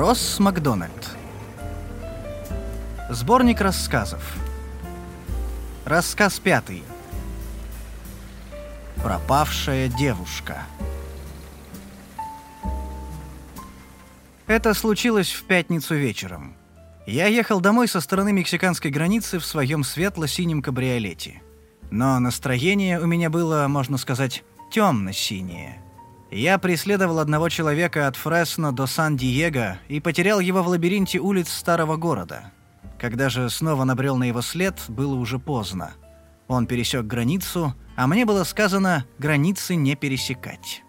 Росс Макдональд. Сборник рассказов. Рассказ пятый. Пропавшая девушка. Это случилось в пятницу вечером. Я ехал домой со стороны мексиканской границы в своем светло-синем кабриолете. Но настроение у меня было, можно сказать, темно-синее. Я преследовал одного человека от Фресно до Сан-Диего и потерял его в лабиринте улиц старого города. Когда же снова набрел на его след, было уже поздно. Он пересек границу, а мне было сказано границы не пересекать.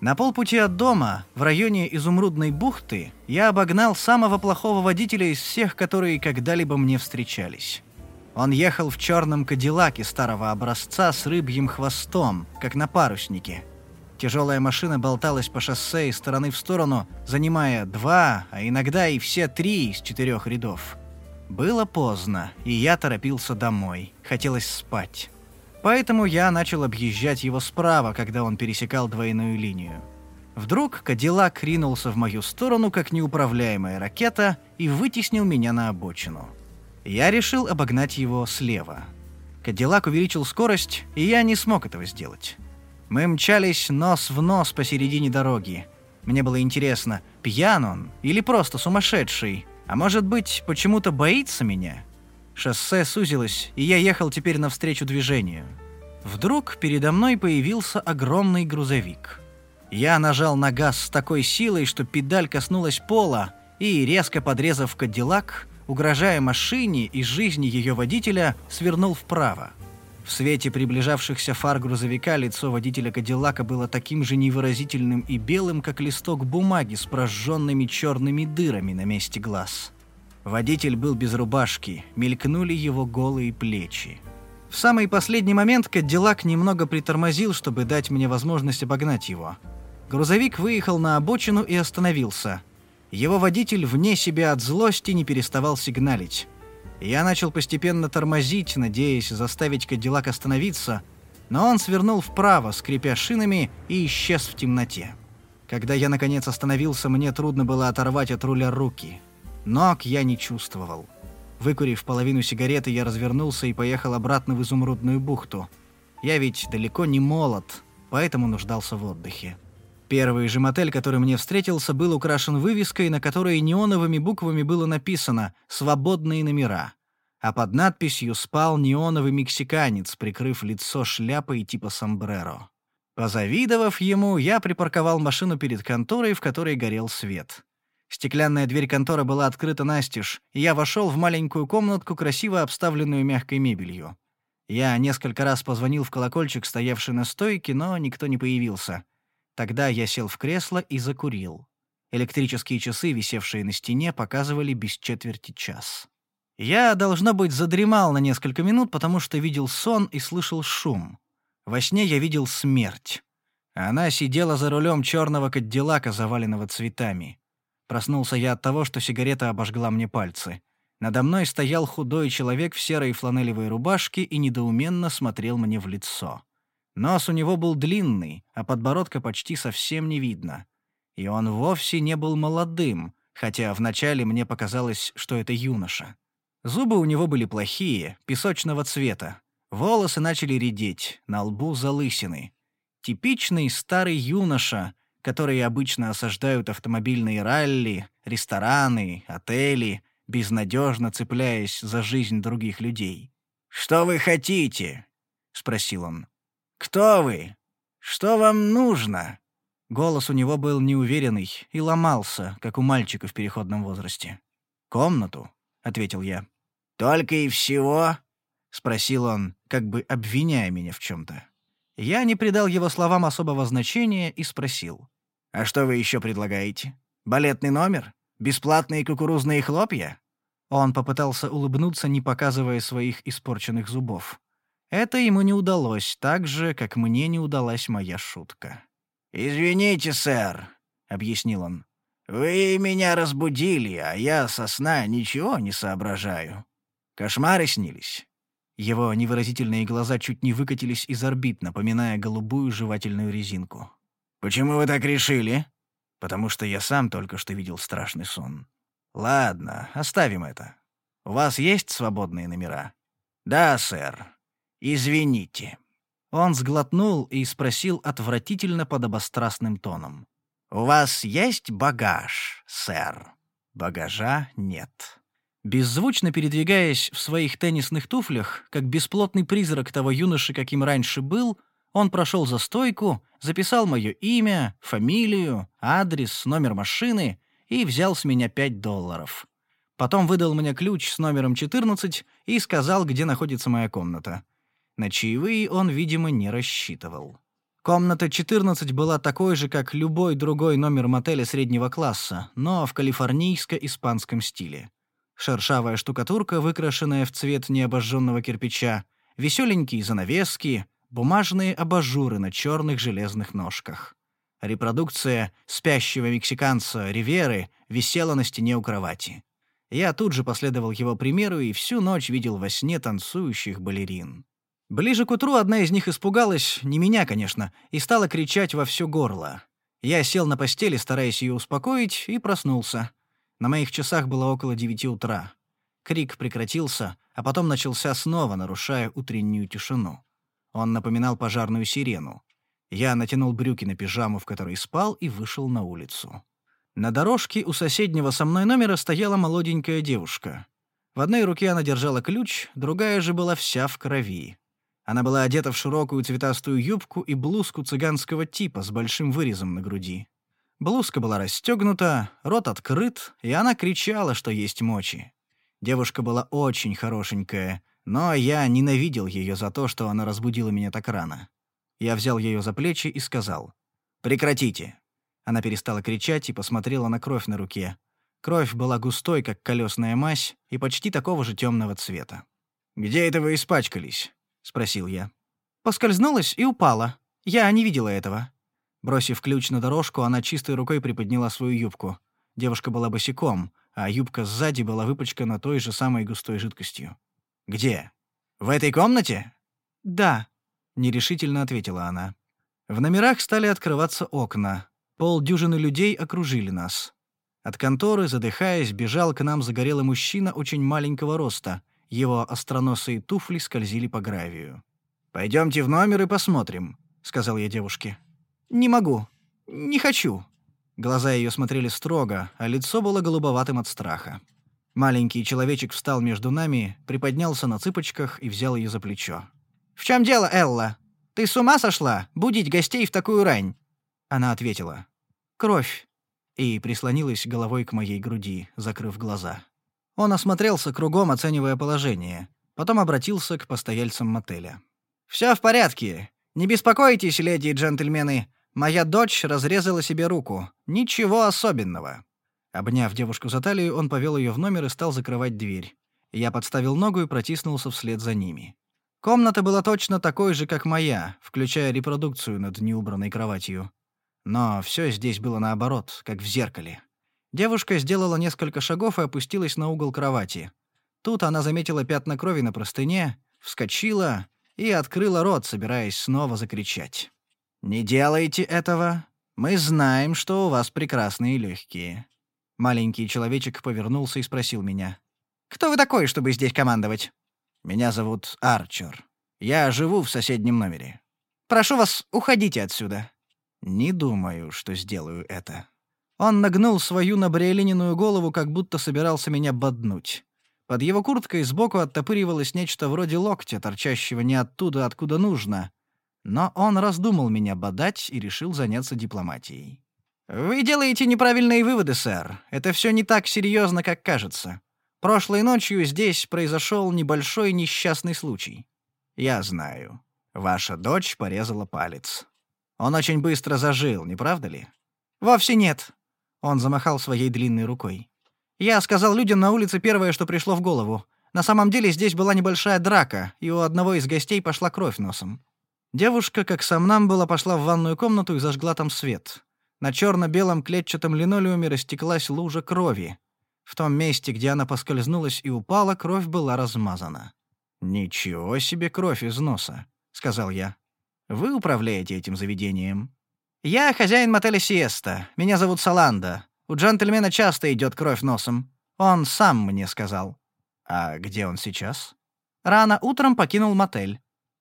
На полпути от дома, в районе Изумрудной бухты, я обогнал самого плохого водителя из всех, которые когда-либо мне встречались. Он ехал в черном кадиллаке старого образца с рыбьим хвостом, как на паруснике – Тяжелая машина болталась по шоссе из стороны в сторону, занимая два, а иногда и все три из четырех рядов. Было поздно, и я торопился домой. Хотелось спать. Поэтому я начал объезжать его справа, когда он пересекал двойную линию. Вдруг Кадиллак ринулся в мою сторону, как неуправляемая ракета, и вытеснил меня на обочину. Я решил обогнать его слева. Кадиллак увеличил скорость, и я не смог этого сделать. Мы мчались нос в нос посередине дороги. Мне было интересно, пьян он или просто сумасшедший, а может быть, почему-то боится меня? Шоссе сузилось, и я ехал теперь навстречу движению. Вдруг передо мной появился огромный грузовик. Я нажал на газ с такой силой, что педаль коснулась пола, и, резко подрезав Кадиллак, угрожая машине и жизни ее водителя, свернул вправо. В свете приближавшихся фар грузовика лицо водителя Кадиллака было таким же невыразительным и белым, как листок бумаги с прожженными черными дырами на месте глаз. Водитель был без рубашки, мелькнули его голые плечи. В самый последний момент Кадиллак немного притормозил, чтобы дать мне возможность обогнать его. Грузовик выехал на обочину и остановился. Его водитель вне себя от злости не переставал сигналить. Я начал постепенно тормозить, надеясь заставить Кадиллак остановиться, но он свернул вправо, скрипя шинами, и исчез в темноте. Когда я наконец остановился, мне трудно было оторвать от руля руки. Ног я не чувствовал. Выкурив половину сигареты, я развернулся и поехал обратно в Изумрудную бухту. Я ведь далеко не молод, поэтому нуждался в отдыхе. Первый же мотель, который мне встретился, был украшен вывеской, на которой неоновыми буквами было написано «Свободные номера», а под надписью спал неоновый мексиканец, прикрыв лицо шляпой типа сомбреро. Позавидовав ему, я припарковал машину перед конторой, в которой горел свет. Стеклянная дверь конторы была открыта настежь, и я вошел в маленькую комнатку, красиво обставленную мягкой мебелью. Я несколько раз позвонил в колокольчик, стоявший на стойке, но никто не появился — Тогда я сел в кресло и закурил. Электрические часы, висевшие на стене, показывали без четверти час. Я, должно быть, задремал на несколько минут, потому что видел сон и слышал шум. Во сне я видел смерть. Она сидела за рулем черного кадиллака, заваленного цветами. Проснулся я от того, что сигарета обожгла мне пальцы. Надо мной стоял худой человек в серой фланелевой рубашке и недоуменно смотрел мне в лицо. Нос у него был длинный, а подбородка почти совсем не видно. И он вовсе не был молодым, хотя вначале мне показалось, что это юноша. Зубы у него были плохие, песочного цвета. Волосы начали редеть, на лбу залысины. Типичный старый юноша, которые обычно осаждают автомобильные ралли, рестораны, отели, безнадежно цепляясь за жизнь других людей. «Что вы хотите?» — спросил он. «Кто вы? Что вам нужно?» Голос у него был неуверенный и ломался, как у мальчика в переходном возрасте. «Комнату», — ответил я. «Только и всего?» — спросил он, как бы обвиняя меня в чем-то. Я не придал его словам особого значения и спросил. «А что вы еще предлагаете? Балетный номер? Бесплатные кукурузные хлопья?» Он попытался улыбнуться, не показывая своих испорченных зубов. Это ему не удалось, так же, как мне не удалась моя шутка. «Извините, сэр», — объяснил он. «Вы меня разбудили, а я со сна ничего не соображаю. Кошмары снились». Его невыразительные глаза чуть не выкатились из орбит, напоминая голубую жевательную резинку. «Почему вы так решили?» потому что я сам только что видел страшный сон. Ладно, оставим это. У вас есть свободные номера? Да, сэр. Извините. Он сглотнул и спросил отвратительно подобострастным тоном. «У вас есть багаж, сэр?» Багажа нет. Беззвучно передвигаясь в своих теннисных туфлях, как бесплотный призрак того юноши, каким раньше был, он прошел за стойку, записал мое имя, фамилию, адрес, номер машины и взял с меня 5 долларов. Потом выдал мне ключ с номером 14 и сказал, где находится моя комната. На чаевые он, видимо, не рассчитывал. Комната 14 была такой же, как любой другой номер мотеля среднего класса, но в калифорнийско-испанском стиле. Шершавая штукатурка, выкрашенная в цвет необожженного кирпича, веселенькие занавески, бумажные абажуры на черных железных ножках. Репродукция спящего мексиканца Риверы висела на стене у кровати. Я тут же последовал его примеру и всю ночь видел во сне танцующих балерин. Ближе к утру одна из них испугалась, не меня, конечно, и стала кричать во все горло. Я сел на постели, стараясь ее успокоить, и проснулся. На моих часах было около девяти утра. Крик прекратился, а потом начался снова, нарушая утреннюю тишину. Он напоминал пожарную сирену. Я натянул брюки на пижаму, в которой спал, и вышел на улицу. На дорожке у соседнего со мной номера стояла молоденькая девушка. В одной руке она держала ключ, другая же была вся в крови. Она была одета в широкую цветастую юбку и блузку цыганского типа с большим вырезом на груди. Блузка была расстегнута, рот открыт, и она кричала, что есть мочи. Девушка была очень хорошенькая, но я ненавидел ее за то, что она разбудила меня так рано. Я взял ее за плечи и сказал «Прекратите». Она перестала кричать и посмотрела на кровь на руке. Кровь была густой, как колесная мазь, и почти такого же темного цвета. «Где это вы испачкались?» — спросил я. «Поскользнулась и упала. Я не видела этого», Бросив ключ на дорожку, она чистой рукой приподняла свою юбку. Девушка была босиком, а юбка сзади была выпачкана той же самой густой жидкостью. «Где? В этой комнате?» «Да», — нерешительно ответила она. В номерах стали открываться окна. Полдюжины людей окружили нас. От конторы, задыхаясь, бежал к нам загорелый мужчина очень маленького роста. Его остроносые туфли скользили по гравию. «Пойдемте в номер и посмотрим», — сказал я девушке. «Не могу. Не хочу». Глаза ее смотрели строго, а лицо было голубоватым от страха. Маленький человечек встал между нами, приподнялся на цыпочках и взял ее за плечо. «В чем дело, Элла? Ты с ума сошла? Будить гостей в такую рань?» Она ответила. «Кровь». И прислонилась головой к моей груди, закрыв глаза. Он осмотрелся кругом, оценивая положение. Потом обратился к постояльцам мотеля. «Все в порядке. Не беспокойтесь, леди и джентльмены. Моя дочь разрезала себе руку. Ничего особенного». Обняв девушку за талию, он повел ее в номер и стал закрывать дверь. Я подставил ногу и протиснулся вслед за ними. Комната была точно такой же, как моя, включая репродукцию над неубранной кроватью. Но все здесь было наоборот, как в зеркале. Девушка сделала несколько шагов и опустилась на угол кровати. Тут она заметила пятна крови на простыне, вскочила и открыла рот, собираясь снова закричать. «Не делайте этого. Мы знаем, что у вас прекрасные легкие». Маленький человечек повернулся и спросил меня. «Кто вы такой, чтобы здесь командовать?» «Меня зовут Арчер. Я живу в соседнем номере». «Прошу вас, уходите отсюда». «Не думаю, что сделаю это». Он нагнул свою набриолиненную голову, как будто собирался меня боднуть. Под его курткой сбоку оттопыривалось нечто вроде локтя, торчащего не оттуда, откуда нужно, но он раздумал меня бодать и решил заняться дипломатией. «Вы делаете неправильные выводы, сэр. Это все не так серьезно, как кажется. Прошлой ночью здесь произошел небольшой несчастный случай. Я знаю. Ваша дочь порезала палец. Он очень быстро зажил, не правда ли?» «Вовсе нет». Он замахал своей длинной рукой. «Я сказал людям на улице первое, что пришло в голову. На самом деле здесь была небольшая драка, и у одного из гостей пошла кровь носом. Девушка, как сам нам была, пошла в ванную комнату и зажгла там свет. На черно-белом клетчатом линолеуме растеклась лужа крови. В том месте, где она поскользнулась и упала, кровь была размазана. «Ничего себе кровь из носа», — сказал я. «Вы управляете этим заведением?» «Я хозяин мотеля «Сиеста». Меня зовут Саланда. У джентльмена часто идет кровь носом. Он сам мне сказал». «А где он сейчас?» «Рано утром покинул мотель».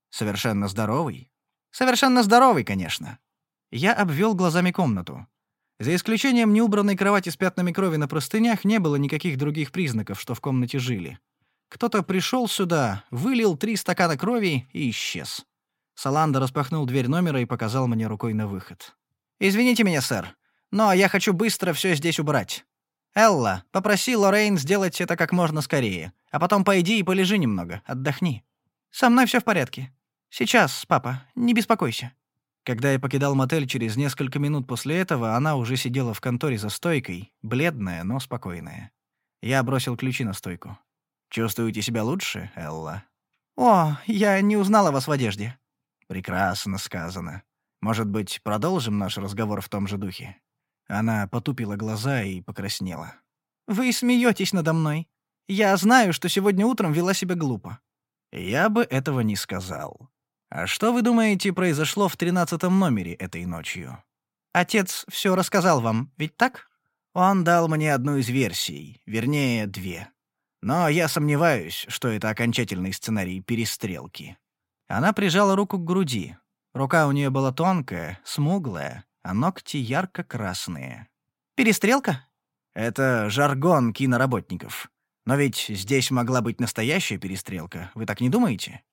«Совершенно здоровый?» «Совершенно здоровый, конечно». Я обвел глазами комнату. За исключением неубранной кровати с пятнами крови на простынях не было никаких других признаков, что в комнате жили. Кто-то пришел сюда, вылил три стакана крови и исчез. Саланда распахнул дверь номера и показал мне рукой на выход. «Извините меня, сэр, но я хочу быстро все здесь убрать. Элла, попроси Лоррейн сделать это как можно скорее, а потом пойди и полежи немного, отдохни. Со мной все в порядке. Сейчас, папа, не беспокойся». Когда я покидал мотель через несколько минут после этого, она уже сидела в конторе за стойкой, бледная, но спокойная. Я бросил ключи на стойку. «Чувствуете себя лучше, Элла?» «О, я не узнала вас в одежде». «Прекрасно сказано. Может быть, продолжим наш разговор в том же духе?» Она потупила глаза и покраснела. «Вы смеетесь надо мной. Я знаю, что сегодня утром вела себя глупо». «Я бы этого не сказал. А что вы думаете произошло в тринадцатом номере этой ночью? Отец все рассказал вам, ведь так? Он дал мне одну из версий, вернее, две. Но я сомневаюсь, что это окончательный сценарий перестрелки. Она прижала руку к груди. Рука у нее была тонкая, смуглая, а ногти ярко-красные. «Перестрелка?» «Это жаргон киноработников. Но ведь здесь могла быть настоящая перестрелка, вы так не думаете?»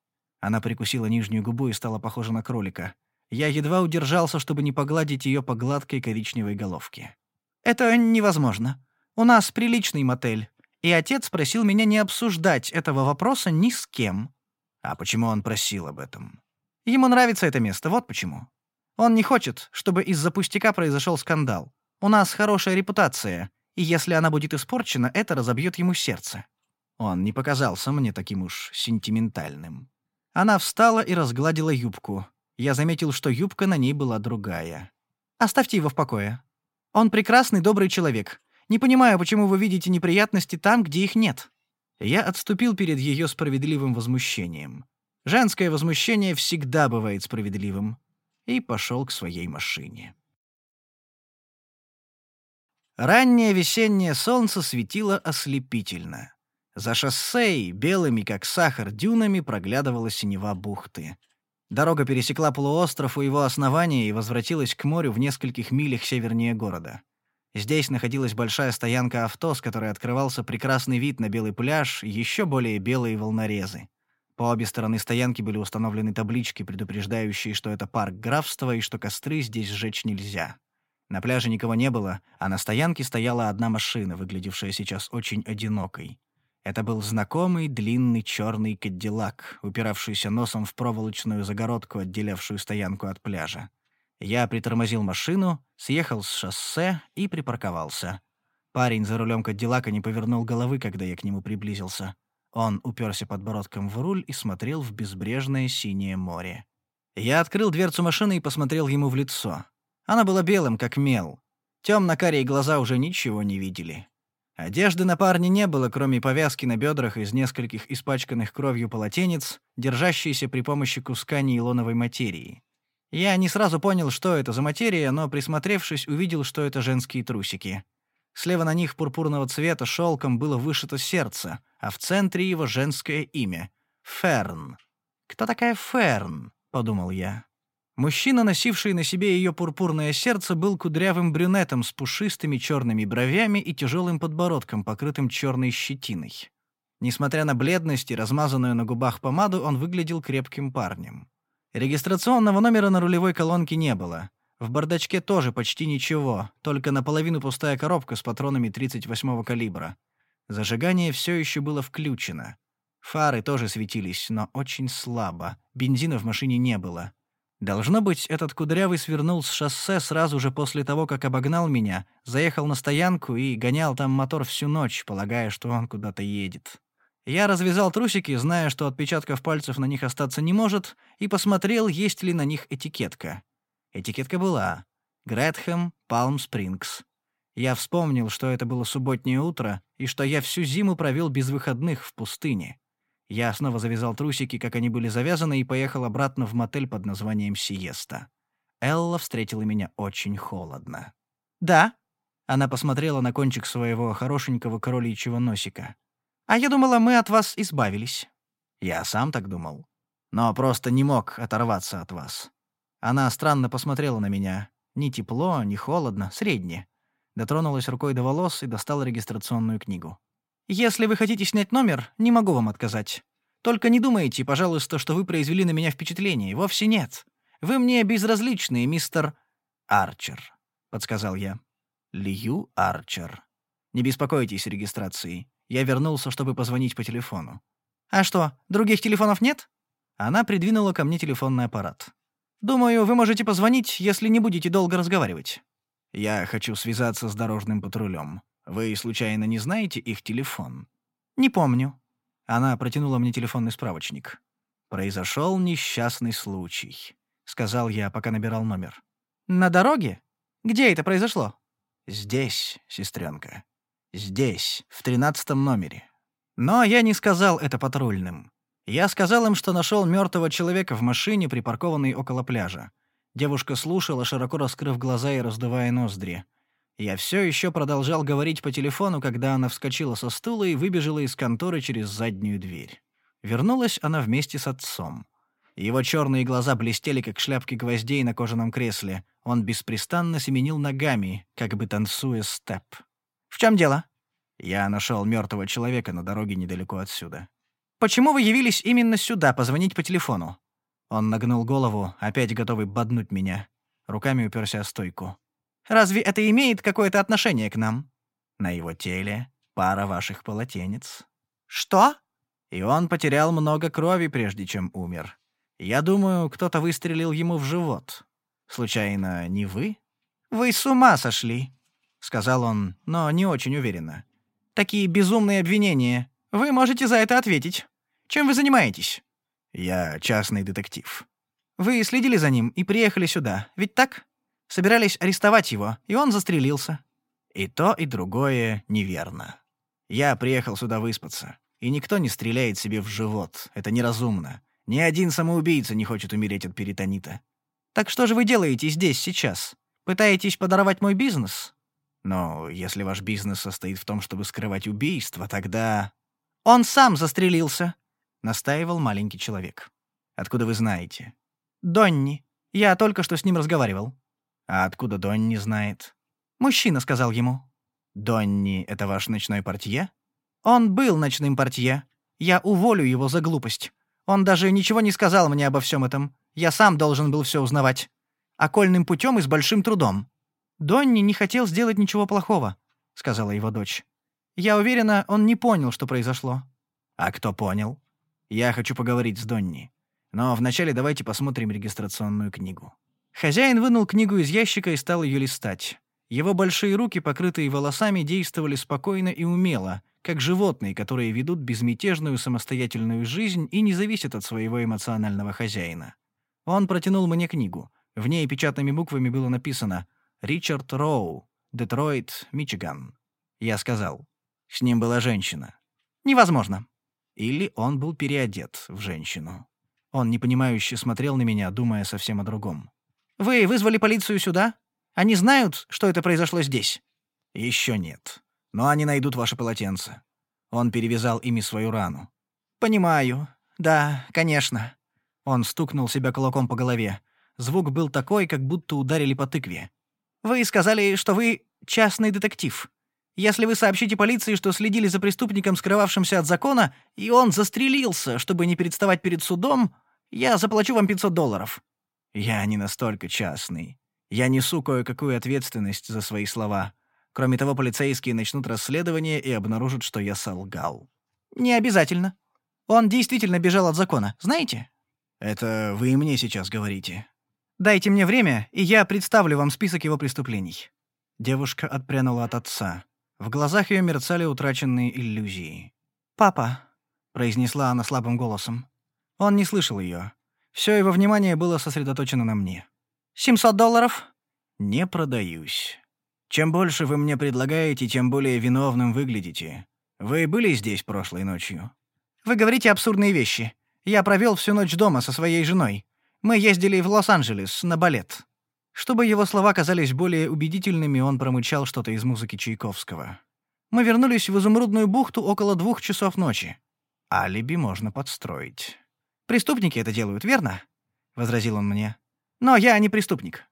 Она прикусила нижнюю губу и стала похожа на кролика. Я едва удержался, чтобы не погладить ее по гладкой коричневой головке. «Это невозможно. У нас приличный мотель, и отец просил меня не обсуждать этого вопроса ни с кем». «А почему он просил об этом?» «Ему нравится это место, вот почему. Он не хочет, чтобы из-за пустяка произошел скандал. У нас хорошая репутация, и если она будет испорчена, это разобьет ему сердце». Он не показался мне таким уж сентиментальным. Она встала и разгладила юбку. Я заметил, что юбка на ней была другая. «Оставьте его в покое. Он прекрасный, добрый человек. Не понимаю, почему вы видите неприятности там, где их нет». Я отступил перед ее справедливым возмущением. Женское возмущение всегда бывает справедливым. И пошел к своей машине. Раннее весеннее солнце светило ослепительно. За шоссе белыми, как сахар, дюнами проглядывала синева бухты. Дорога пересекла полуостров у его основания и возвратилась к морю в нескольких милях севернее города. Здесь находилась большая стоянка авто, с которой открывался прекрасный вид на белый пляж и еще более белые волнорезы. По обе стороны стоянки были установлены таблички, предупреждающие, что это парк графства и что костры здесь сжечь нельзя. На пляже никого не было, а на стоянке стояла одна машина, выглядевшая сейчас очень одинокой. Это был знакомый длинный черный кадиллак, упиравшийся носом в проволочную загородку, отделявшую стоянку от пляжа. Я притормозил машину, съехал с шоссе и припарковался. Парень за рулем кадиллака не повернул головы, когда я к нему приблизился. Он уперся подбородком в руль и смотрел в безбрежное синее море. Я открыл дверцу машины и посмотрел ему в лицо. Оно было белым, как мел. Темно-карие глаза уже ничего не видели. Одежды на парне не было, кроме повязки на бедрах из нескольких испачканных кровью полотенец, держащейся при помощи куска нейлоновой материи. Я не сразу понял, что это за материя, но, присмотревшись, увидел, что это женские трусики. Слева на них пурпурного цвета шелком было вышито сердце, а в центре его женское имя — Ферн. «Кто такая Ферн?» — подумал я. Мужчина, носивший на себе ее пурпурное сердце, был кудрявым брюнетом с пушистыми черными бровями и тяжелым подбородком, покрытым черной щетиной. Несмотря на бледность и размазанную на губах помаду, он выглядел крепким парнем. Регистрационного номера на рулевой колонке не было. В бардачке тоже почти ничего, только наполовину пустая коробка с патронами 38-го калибра. Зажигание все еще было включено. Фары тоже светились, но очень слабо. Бензина в машине не было. Должно быть, этот кудрявый свернул с шоссе сразу же после того, как обогнал меня, заехал на стоянку и гонял там мотор всю ночь, полагая, что он куда-то едет. Я развязал трусики, зная, что отпечатков пальцев на них остаться не может, и посмотрел, есть ли на них этикетка. Этикетка была. Гретхэм, Палм Спрингс. Я вспомнил, что это было субботнее утро, и что я всю зиму провел без выходных в пустыне. Я снова завязал трусики, как они были завязаны, и поехал обратно в мотель под названием «Сиеста». Элла встретила меня очень холодно. «Да?» Она посмотрела на кончик своего хорошенького кроличьего носика. «А я думала, мы от вас избавились». «Я сам так думал. Но просто не мог оторваться от вас». Она странно посмотрела на меня. Ни тепло, ни холодно, среднее. Дотронулась рукой до волос и достала регистрационную книгу. «Если вы хотите снять номер, не могу вам отказать. Только не думайте, пожалуйста, что вы произвели на меня впечатление. Вовсе нет. Вы мне безразличны, мистер Арчер», — подсказал я. Лью Арчер. Не беспокойтесь регистрацией. Я вернулся, чтобы позвонить по телефону. А что, других телефонов нет? Она придвинула ко мне телефонный аппарат. Думаю, вы можете позвонить, если не будете долго разговаривать. Я хочу связаться с дорожным патрулем. Вы случайно не знаете их телефон? Не помню. Она протянула мне телефонный справочник. Произошел несчастный случай, сказал я, пока набирал номер. На дороге? Где это произошло? Здесь, сестренка. Здесь, в тринадцатом номере. Но я не сказал это патрульным. Я сказал им, что нашел мертвого человека в машине, припаркованной около пляжа. Девушка слушала, широко раскрыв глаза и раздувая ноздри. Я все еще продолжал говорить по телефону, когда она вскочила со стула и выбежала из конторы через заднюю дверь. Вернулась она вместе с отцом. Его черные глаза блестели, как шляпки гвоздей на кожаном кресле. Он беспрестанно семенил ногами, как бы танцуя степ. «В чем дело?» «Я нашел мертвого человека на дороге недалеко отсюда». «Почему вы явились именно сюда, позвонить по телефону?» Он нагнул голову, опять готовый боднуть меня. Руками уперся о стойку. «Разве это имеет какое-то отношение к нам?» «На его теле пара ваших полотенец». «Что?» И он потерял много крови, прежде чем умер. Я думаю, кто-то выстрелил ему в живот. Случайно, не вы? Вы с ума сошли, сказал он, но не очень уверенно. Такие безумные обвинения. Вы можете за это ответить. Чем вы занимаетесь? Я частный детектив. Вы следили за ним и приехали сюда, ведь так? Собирались арестовать его, и он застрелился. И то, и другое неверно. Я приехал сюда выспаться, и никто не стреляет себе в живот. Это неразумно. Ни один самоубийца не хочет умереть от перитонита. Так что же вы делаете здесь сейчас? Пытаетесь подорвать мой бизнес? Но если ваш бизнес состоит в том, чтобы скрывать убийство, тогда... Он сам застрелился, настаивал маленький человек. Откуда вы знаете? Донни. Я только что с ним разговаривал. А откуда Донни знает? Мужчина сказал ему. Донни — это ваш ночной портье? Он был ночным портье. Я уволю его за глупость. Он даже ничего не сказал мне обо всем этом. Я сам должен был все узнавать. Окольным путем и с большим трудом. Донни не хотел сделать ничего плохого, сказала его дочь. Я уверена, он не понял, что произошло. А кто понял? Я хочу поговорить с Донни. Но вначале давайте посмотрим регистрационную книгу. Хозяин вынул книгу из ящика и стал ее листать. Его большие руки, покрытые волосами, действовали спокойно и умело, как животные, которые ведут безмятежную самостоятельную жизнь и не зависят от своего эмоционального хозяина. Он протянул мне книгу. В ней печатными буквами было написано «Ричард Роу, Детройт, Мичиган». Я сказал, с ним была женщина. Невозможно. Или он был переодет в женщину. Он непонимающе смотрел на меня, думая совсем о другом. «Вы вызвали полицию сюда? Они знают, что это произошло здесь?» «Еще нет. Но они найдут ваше полотенце». Он перевязал ими свою рану. «Понимаю. Да, конечно». Он стукнул себя кулаком по голове. Звук был такой, как будто ударили по тыкве. «Вы сказали, что вы частный детектив. Если вы сообщите полиции, что следили за преступником, скрывавшимся от закона, и он застрелился, чтобы не представать перед судом, я заплачу вам 500 долларов». «Я не настолько частный. Я несу кое-какую ответственность за свои слова. Кроме того, полицейские начнут расследование и обнаружат, что я солгал. Не обязательно. Он действительно бежал от закона, знаете? Это вы мне сейчас говорите. Дайте мне время, и я представлю вам список его преступлений. Девушка отпрянула от отца. В глазах ее мерцали утраченные иллюзии. «Папа», — произнесла она слабым голосом. Он не слышал ее. Все его внимание было сосредоточено на мне. «Семьсот долларов?» «Не продаюсь». Чем больше вы мне предлагаете, тем более виновным выглядите. Вы были здесь прошлой ночью?» «Вы говорите абсурдные вещи. Я провел всю ночь дома со своей женой. Мы ездили в Лос-Анджелес на балет». Чтобы его слова казались более убедительными, он промычал что-то из музыки Чайковского. Мы вернулись в Изумрудную бухту около двух часов ночи. Алиби можно подстроить. «Преступники это делают, верно?» — возразил он мне. «Но я не преступник».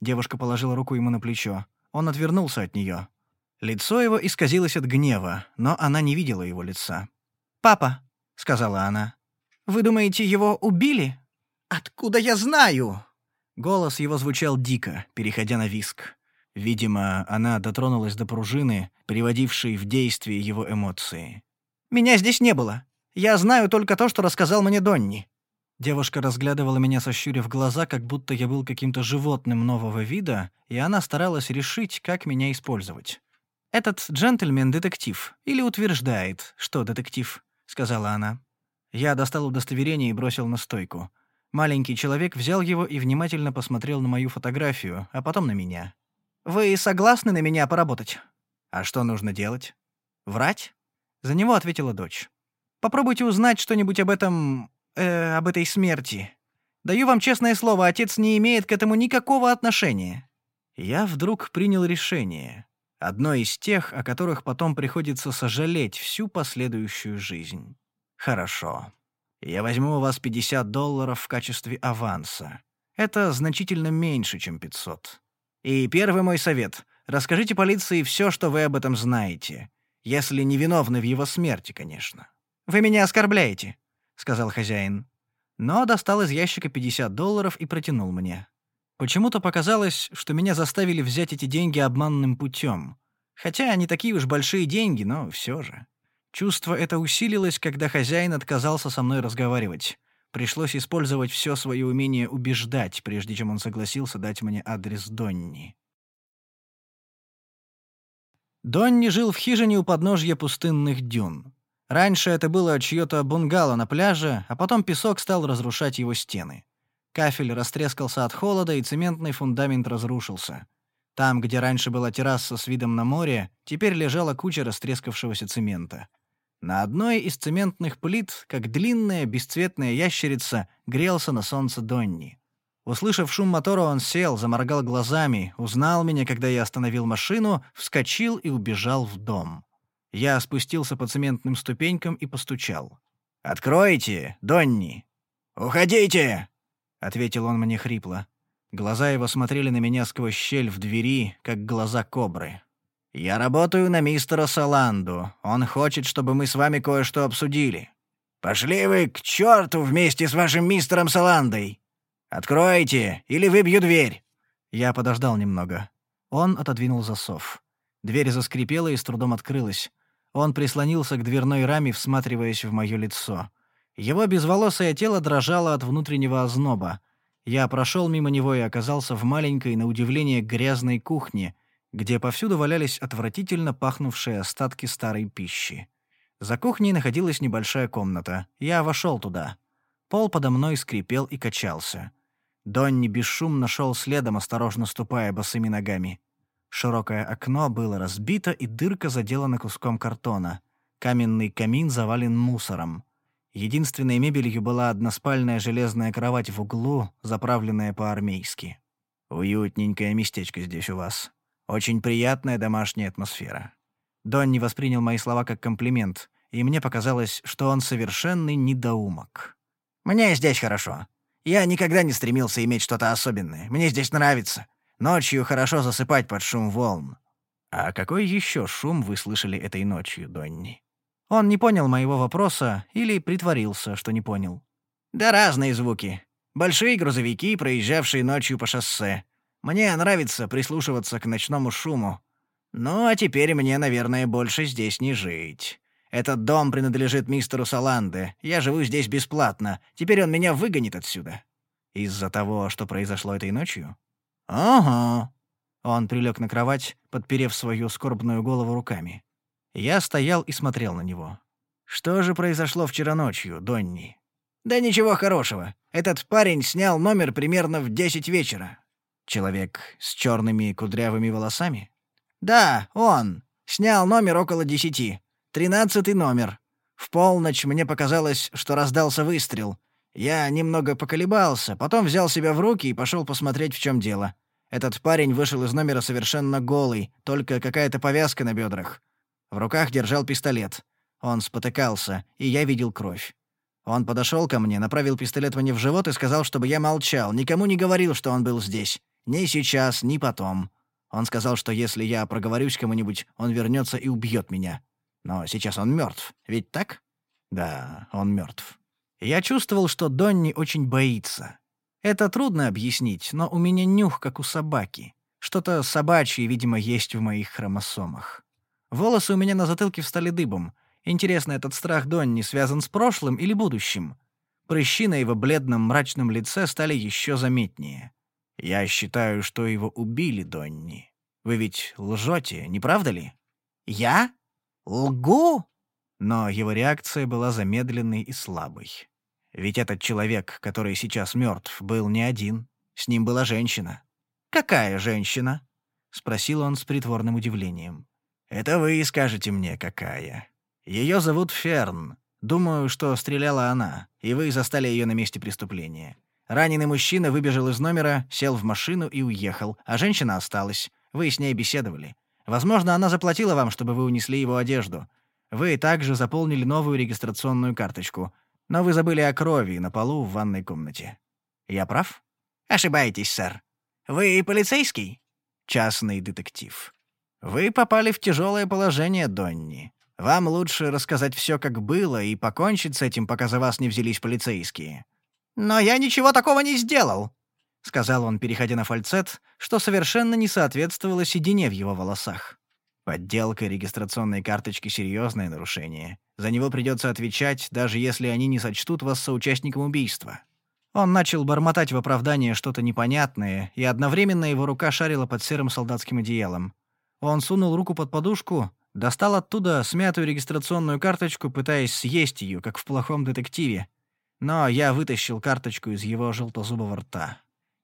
Девушка положила руку ему на плечо. Он отвернулся от нее. Лицо его исказилось от гнева, но она не видела его лица. «Папа», — сказала она, — «вы думаете, его убили?» «Откуда я знаю?» Голос его звучал дико, переходя на виск. Видимо, она дотронулась до пружины, приводившей в действие его эмоции. «Меня здесь не было. Я знаю только то, что рассказал мне Донни». Девушка разглядывала меня, сощурив глаза, как будто я был каким-то животным нового вида, и она старалась решить, как меня использовать. «Этот джентльмен — детектив. Или утверждает, что детектив», — сказала она. Я достал удостоверение и бросил на стойку. Маленький человек взял его и внимательно посмотрел на мою фотографию, а потом на меня. «Вы согласны на меня поработать?» «А что нужно делать?» «Врать?» За него ответила дочь. «Попробуйте узнать что-нибудь об этом... Э, об этой смерти. Даю вам честное слово, отец не имеет к этому никакого отношения». Я вдруг принял решение. Одно из тех, о которых потом приходится сожалеть всю последующую жизнь. «Хорошо. Я возьму у вас 50 долларов в качестве аванса. Это значительно меньше, чем 500. И первый мой совет — расскажите полиции все, что вы об этом знаете. Если не виновны в его смерти, конечно. «Вы меня оскорбляете», — сказал хозяин. Но достал из ящика 50 долларов и протянул мне. Почему-то показалось, что меня заставили взять эти деньги обманным путем. Хотя они такие уж большие деньги, но все же. Чувство это усилилось, когда хозяин отказался со мной разговаривать. Пришлось использовать все свое умение убеждать, прежде чем он согласился дать мне адрес Донни. Донни жил в хижине у подножья пустынных дюн. Раньше это было чьё-то бунгало на пляже, а потом песок стал разрушать его стены. Кафель растрескался от холода, и цементный фундамент разрушился. Там, где раньше была терраса с видом на море, теперь лежала куча растрескавшегося цемента. На одной из цементных плит, как длинная бесцветная ящерица, грелся на солнце Донни. Услышав шум мотора, он сел, заморгал глазами, узнал меня, когда я остановил машину, вскочил и убежал в дом. Я спустился по цементным ступенькам и постучал. «Откройте, Донни!» «Уходите!» — ответил он мне хрипло. Глаза его смотрели на меня сквозь щель в двери, как глаза кобры. «Я работаю на мистера Саланду. Он хочет, чтобы мы с вами кое-что обсудили. Пошли вы к черту вместе с вашим мистером Саландой! Откройте, или выбью дверь!» Я подождал немного. Он отодвинул засов. Дверь заскрипела и с трудом открылась. Он прислонился к дверной раме, всматриваясь в мое лицо. Его безволосое тело дрожало от внутреннего озноба. Я прошел мимо него и оказался в маленькой, на удивление, грязной кухне — где повсюду валялись отвратительно пахнувшие остатки старой пищи. За кухней находилась небольшая комната. Я вошел туда. Пол подо мной скрипел и качался. Донни бесшумно шел следом, осторожно ступая босыми ногами. Широкое окно было разбито, и дырка заделана куском картона. Каменный камин завален мусором. Единственной мебелью была односпальная железная кровать в углу, заправленная по-армейски. «Уютненькое местечко здесь у вас», очень приятная домашняя атмосфера. Донни воспринял мои слова как комплимент, и мне показалось, что он совершенный недоумок. «Мне здесь хорошо. Я никогда не стремился иметь что-то особенное. Мне здесь нравится. Ночью хорошо засыпать под шум волн». «А какой еще шум вы слышали этой ночью, Донни?» Он не понял моего вопроса или притворился, что не понял. «Да разные звуки. Большие грузовики, проезжавшие ночью по шоссе. Мне нравится прислушиваться к ночному шуму. Ну, а теперь мне, наверное, больше здесь не жить. Этот дом принадлежит мистеру Саланде. Я живу здесь бесплатно. Теперь он меня выгонит отсюда. Из-за того, что произошло этой ночью? Ага. Он прилег на кровать, подперев свою скорбную голову руками. Я стоял и смотрел на него. Что же произошло вчера ночью, Донни? Да ничего хорошего. Этот парень снял номер примерно в десять вечера. Человек с черными кудрявыми волосами? Да, он. Снял номер около десяти. Тринадцатый номер. В полночь мне показалось, что раздался выстрел. Я немного поколебался, потом взял себя в руки и пошел посмотреть, в чем дело. Этот парень вышел из номера совершенно голый, только какая-то повязка на бедрах. В руках держал пистолет. Он спотыкался, и я видел кровь. Он подошел ко мне, направил пистолет мне в живот и сказал, чтобы я молчал, никому не говорил, что он был здесь. Ни сейчас, ни потом. Он сказал, что если я проговорюсь кому-нибудь, он вернется и убьет меня. Но сейчас он мертв, ведь так? Да, он мертв. Я чувствовал, что Донни очень боится. Это трудно объяснить, но у меня нюх, как у собаки. Что-то собачье, видимо, есть в моих хромосомах. Волосы у меня на затылке встали дыбом. Интересно, этот страх Донни связан с прошлым или будущим? Прыщи на его бледном мрачном лице стали еще заметнее. Я считаю, что его убили, Донни. Вы ведь лжете, не правда ли? Я? Лгу? Но его реакция была замедленной и слабой. Ведь этот человек, который сейчас мертв, был не один. С ним была женщина. «Какая женщина?» — спросил он с притворным удивлением. «Это вы скажете мне, какая. Ее зовут Ферн. Думаю, что стреляла она, и вы застали ее на месте преступления. Раненый мужчина выбежал из номера, сел в машину и уехал, а женщина осталась. Вы с ней беседовали. Возможно, она заплатила вам, чтобы вы унесли его одежду. Вы также заполнили новую регистрационную карточку. Но вы забыли о крови на полу в ванной комнате. Я прав? Ошибаетесь, сэр. Вы полицейский? Частный детектив. Вы попали в тяжелое положение, Донни. Вам лучше рассказать все, как было, и покончить с этим, пока за вас не взялись полицейские. Но я ничего такого не сделал, сказал он, переходя на фальцет, что совершенно не соответствовало седине в его волосах. Подделка регистрационной карточки — серьезное нарушение. За него придется отвечать, даже если они не сочтут вас соучастником убийства. Он начал бормотать в оправдание что-то непонятное, и одновременно его рука шарила под серым солдатским одеялом. Он сунул руку под подушку, достал оттуда смятую регистрационную карточку, пытаясь съесть ее, как в плохом детективе. Но я вытащил карточку из его желтозубого рта.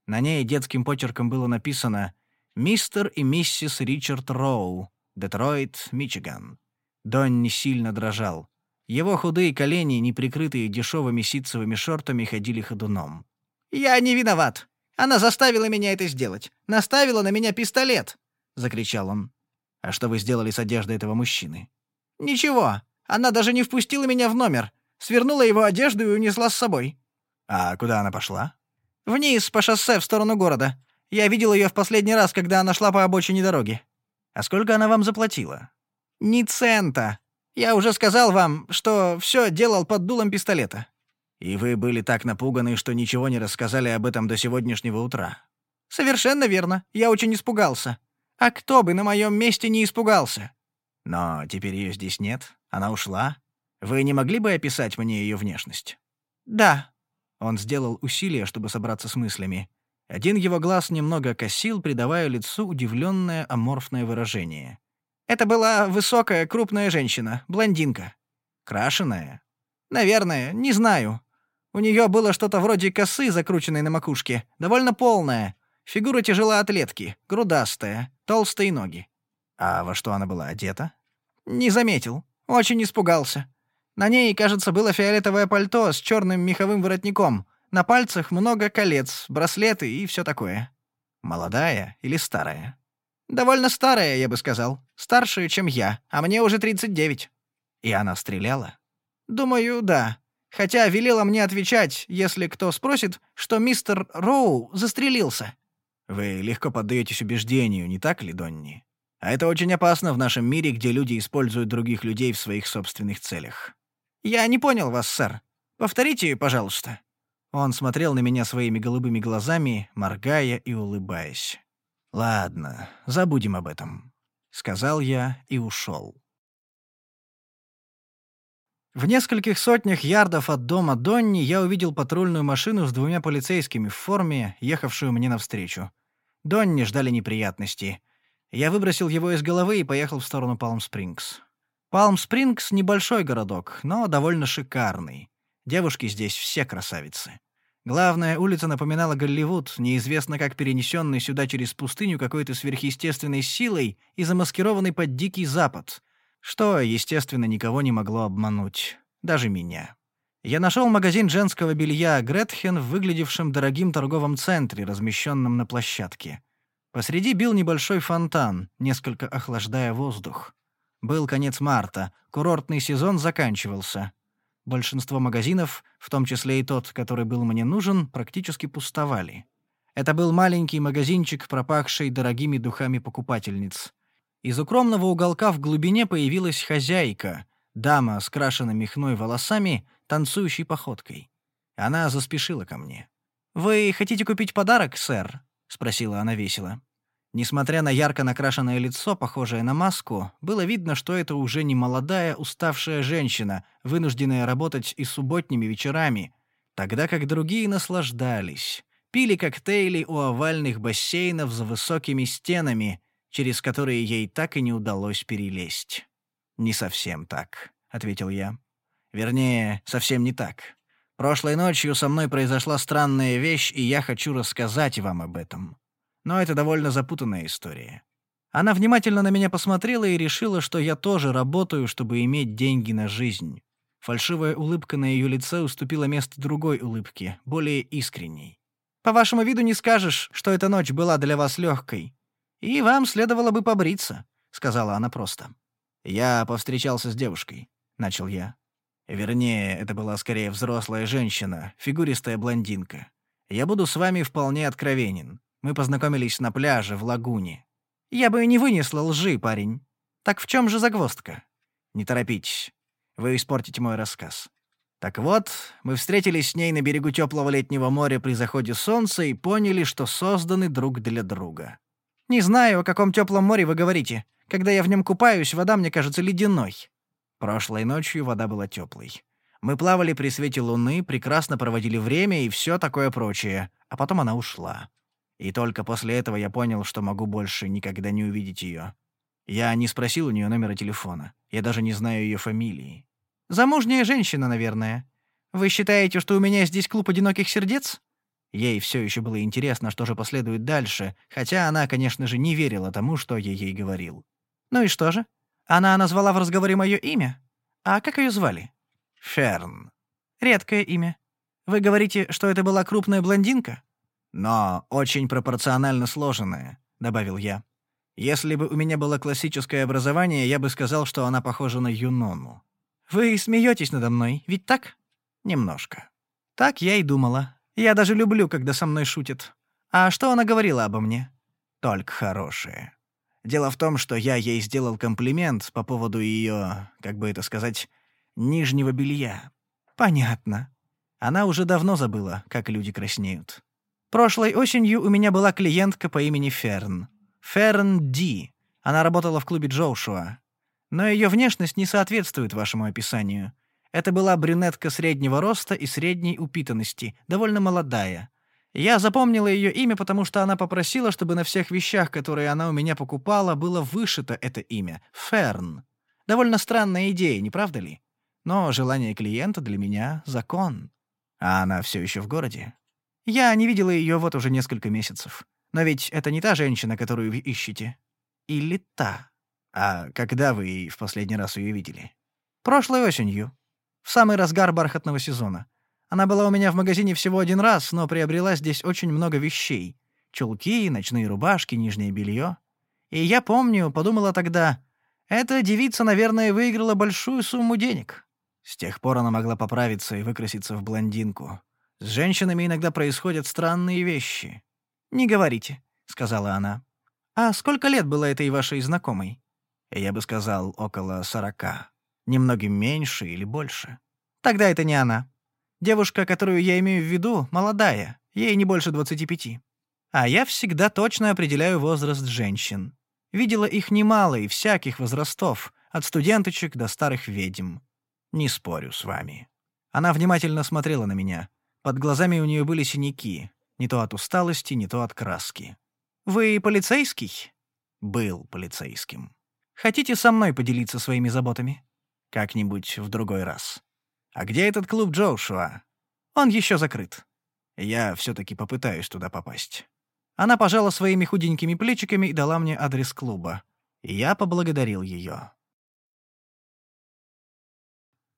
На ней детским почерком было написано «Мистер и миссис Ричард Роу, Детройт, Мичиган». Донни сильно дрожал. Его худые колени, не прикрытые дешевыми ситцевыми шортами, ходили ходуном. «Я не виноват. Она заставила меня это сделать. Наставила на меня пистолет!» — закричал он. «А что вы сделали с одеждой этого мужчины?» «Ничего. Она даже не впустила меня в номер. Свернула его одежду и унесла с собой». «А куда она пошла?» «Вниз, по шоссе, в сторону города. Я видел ее в последний раз, когда она шла по обочине дороги». «А сколько она вам заплатила?» «Ни цента. Я уже сказал вам, что все делал под дулом пистолета». «И вы были так напуганы, что ничего не рассказали об этом до сегодняшнего утра?» «Совершенно верно. Я очень испугался. А кто бы на моем месте не испугался?» «Но теперь ее здесь нет. Она ушла. Вы не могли бы описать мне ее внешность?» «Да». Он сделал усилие, чтобы собраться с мыслями. Один его глаз немного косил, придавая лицу удивленное аморфное выражение. Это была высокая, крупная женщина, блондинка. Крашеная? Наверное, не знаю. У нее было что-то вроде косы, закрученной на макушке, довольно полная. Фигура тяжелоатлетки, грудастая, толстые ноги. А во что она была одета? Не заметил. Очень испугался. На ней, кажется, было фиолетовое пальто с черным меховым воротником. На пальцах много колец, браслеты и все такое. Молодая или старая? Довольно старая, я бы сказал. Старше, чем я, а мне уже 39. И она стреляла? Думаю, да. Хотя велела мне отвечать, если кто спросит, что мистер Роу застрелился. Вы легко поддаетесь убеждению, не так ли, Донни? А это очень опасно в нашем мире, где люди используют других людей в своих собственных целях. Я не понял вас, сэр. Повторите, пожалуйста. Он смотрел на меня своими голубыми глазами, моргая и улыбаясь. «Ладно, забудем об этом», — сказал я и ушел. В нескольких сотнях ярдов от дома Донни я увидел патрульную машину с двумя полицейскими в форме, ехавшую мне навстречу. Донни ждали неприятности. Я выбросил его из головы и поехал в сторону Палм-Спрингс. Палм-Спрингс — небольшой городок, но довольно шикарный. Девушки здесь все красавицы. Главная улица напоминала Голливуд, неизвестно как перенесенный сюда через пустыню какой-то сверхъестественной силой и замаскированный под Дикий Запад, что, естественно, никого не могло обмануть, даже меня. Я нашел магазин женского белья «Гретхен» в выглядевшем дорогим торговом центре, размещенном на площадке. Посреди бил небольшой фонтан, несколько охлаждая воздух. Был конец марта, курортный сезон заканчивался. Большинство магазинов, в том числе и тот, который был мне нужен, практически пустовали. Это был маленький магазинчик, пропахший дорогими духами покупательниц. Из укромного уголка в глубине появилась хозяйка, дама с крашенными хной волосами, танцующей походкой. Она заспешила ко мне. «Вы хотите купить подарок, сэр?» — спросила она весело. Несмотря на ярко накрашенное лицо, похожее на маску, было видно, что это уже не молодая, уставшая женщина, вынужденная работать и субботними вечерами, тогда как другие наслаждались, пили коктейли у овальных бассейнов за высокими стенами, через которые ей так и не удалось перелезть. «Не совсем так», — ответил я. «Вернее, совсем не так. Прошлой ночью со мной произошла странная вещь, и я хочу рассказать вам об этом». Но это довольно запутанная история. Она внимательно на меня посмотрела и решила, что я тоже работаю, чтобы иметь деньги на жизнь. Фальшивая улыбка на ее лице уступила место другой улыбке, более искренней. «По вашему виду не скажешь, что эта ночь была для вас легкой. И вам следовало бы побриться», — сказала она просто. «Я повстречался с девушкой», — начал я. Вернее, это была скорее взрослая женщина, фигуристая блондинка. Я буду с вами вполне откровенен. Мы познакомились на пляже в лагуне. Я бы не вынесла лжи, парень. Так в чем же загвоздка? Не торопитесь. Вы испортите мой рассказ. Так вот, мы встретились с ней на берегу теплого летнего моря при заходе солнца и поняли, что созданы друг для друга. Не знаю, о каком теплом море вы говорите. Когда я в нем купаюсь, вода мне кажется ледяной. Прошлой ночью вода была теплой. Мы плавали при свете луны, прекрасно проводили время и все такое прочее, а потом она ушла. И только после этого я понял, что могу больше никогда не увидеть ее. Я не спросил у нее номера телефона. Я даже не знаю ее фамилии. «Замужняя женщина, наверное. Вы считаете, что у меня здесь клуб одиноких сердец?» Ей все еще было интересно, что же последует дальше, хотя она, конечно же, не верила тому, что я ей говорил. «Ну и что же? Она назвала в разговоре мое имя? А как ее звали?» «Ферн». «Редкое имя. Вы говорите, что это была крупная блондинка?» но очень пропорционально сложенная», — добавил я. «Если бы у меня было классическое образование, я бы сказал, что она похожа на Юнону». «Вы смеетесь надо мной, ведь так?» «Немножко». «Так я и думала. Я даже люблю, когда со мной шутят. А что она говорила обо мне?» «Только хорошее. Дело в том, что я ей сделал комплимент по поводу ее, как бы это сказать, нижнего белья». «Понятно». Она уже давно забыла, как люди краснеют. Прошлой осенью у меня была клиентка по имени Ферн. Ферн Ди. Она работала в клубе Джоушуа. Но ее внешность не соответствует вашему описанию. Это была брюнетка среднего роста и средней упитанности, довольно молодая. Я запомнила ее имя, потому что она попросила, чтобы на всех вещах, которые она у меня покупала, было вышито это имя — Ферн. Довольно странная идея, не правда ли? Но желание клиента для меня — закон. А она все еще в городе. Я не видела ее вот уже несколько месяцев. Но ведь это не та женщина, которую вы ищете. Или та. А когда вы в последний раз ее видели? Прошлой осенью. В самый разгар бархатного сезона. Она была у меня в магазине всего один раз, но приобрела здесь очень много вещей. Чулки, ночные рубашки, нижнее белье. И я помню, подумала тогда, эта девица, наверное, выиграла большую сумму денег. С тех пор она могла поправиться и выкраситься в блондинку. С женщинами иногда происходят странные вещи. Не говорите, сказала она. А сколько лет было этой вашей знакомой? Я бы сказал, около сорока. Немногим меньше или больше. Тогда это не она. Девушка, которую я имею в виду, молодая, ей не больше двадцати пяти. А я всегда точно определяю возраст женщин. Видела их немало и всяких возрастов, от студенточек до старых ведьм. Не спорю с вами. Она внимательно смотрела на меня. Под глазами у нее были синяки, не то от усталости, не то от краски. «Вы полицейский?» «Был полицейским. Хотите со мной поделиться своими заботами?» «Как-нибудь в другой раз». «А где этот клуб Джоушуа?» «Он еще закрыт». «Я все-таки попытаюсь туда попасть». Она пожала своими худенькими плечиками и дала мне адрес клуба. Я поблагодарил ее.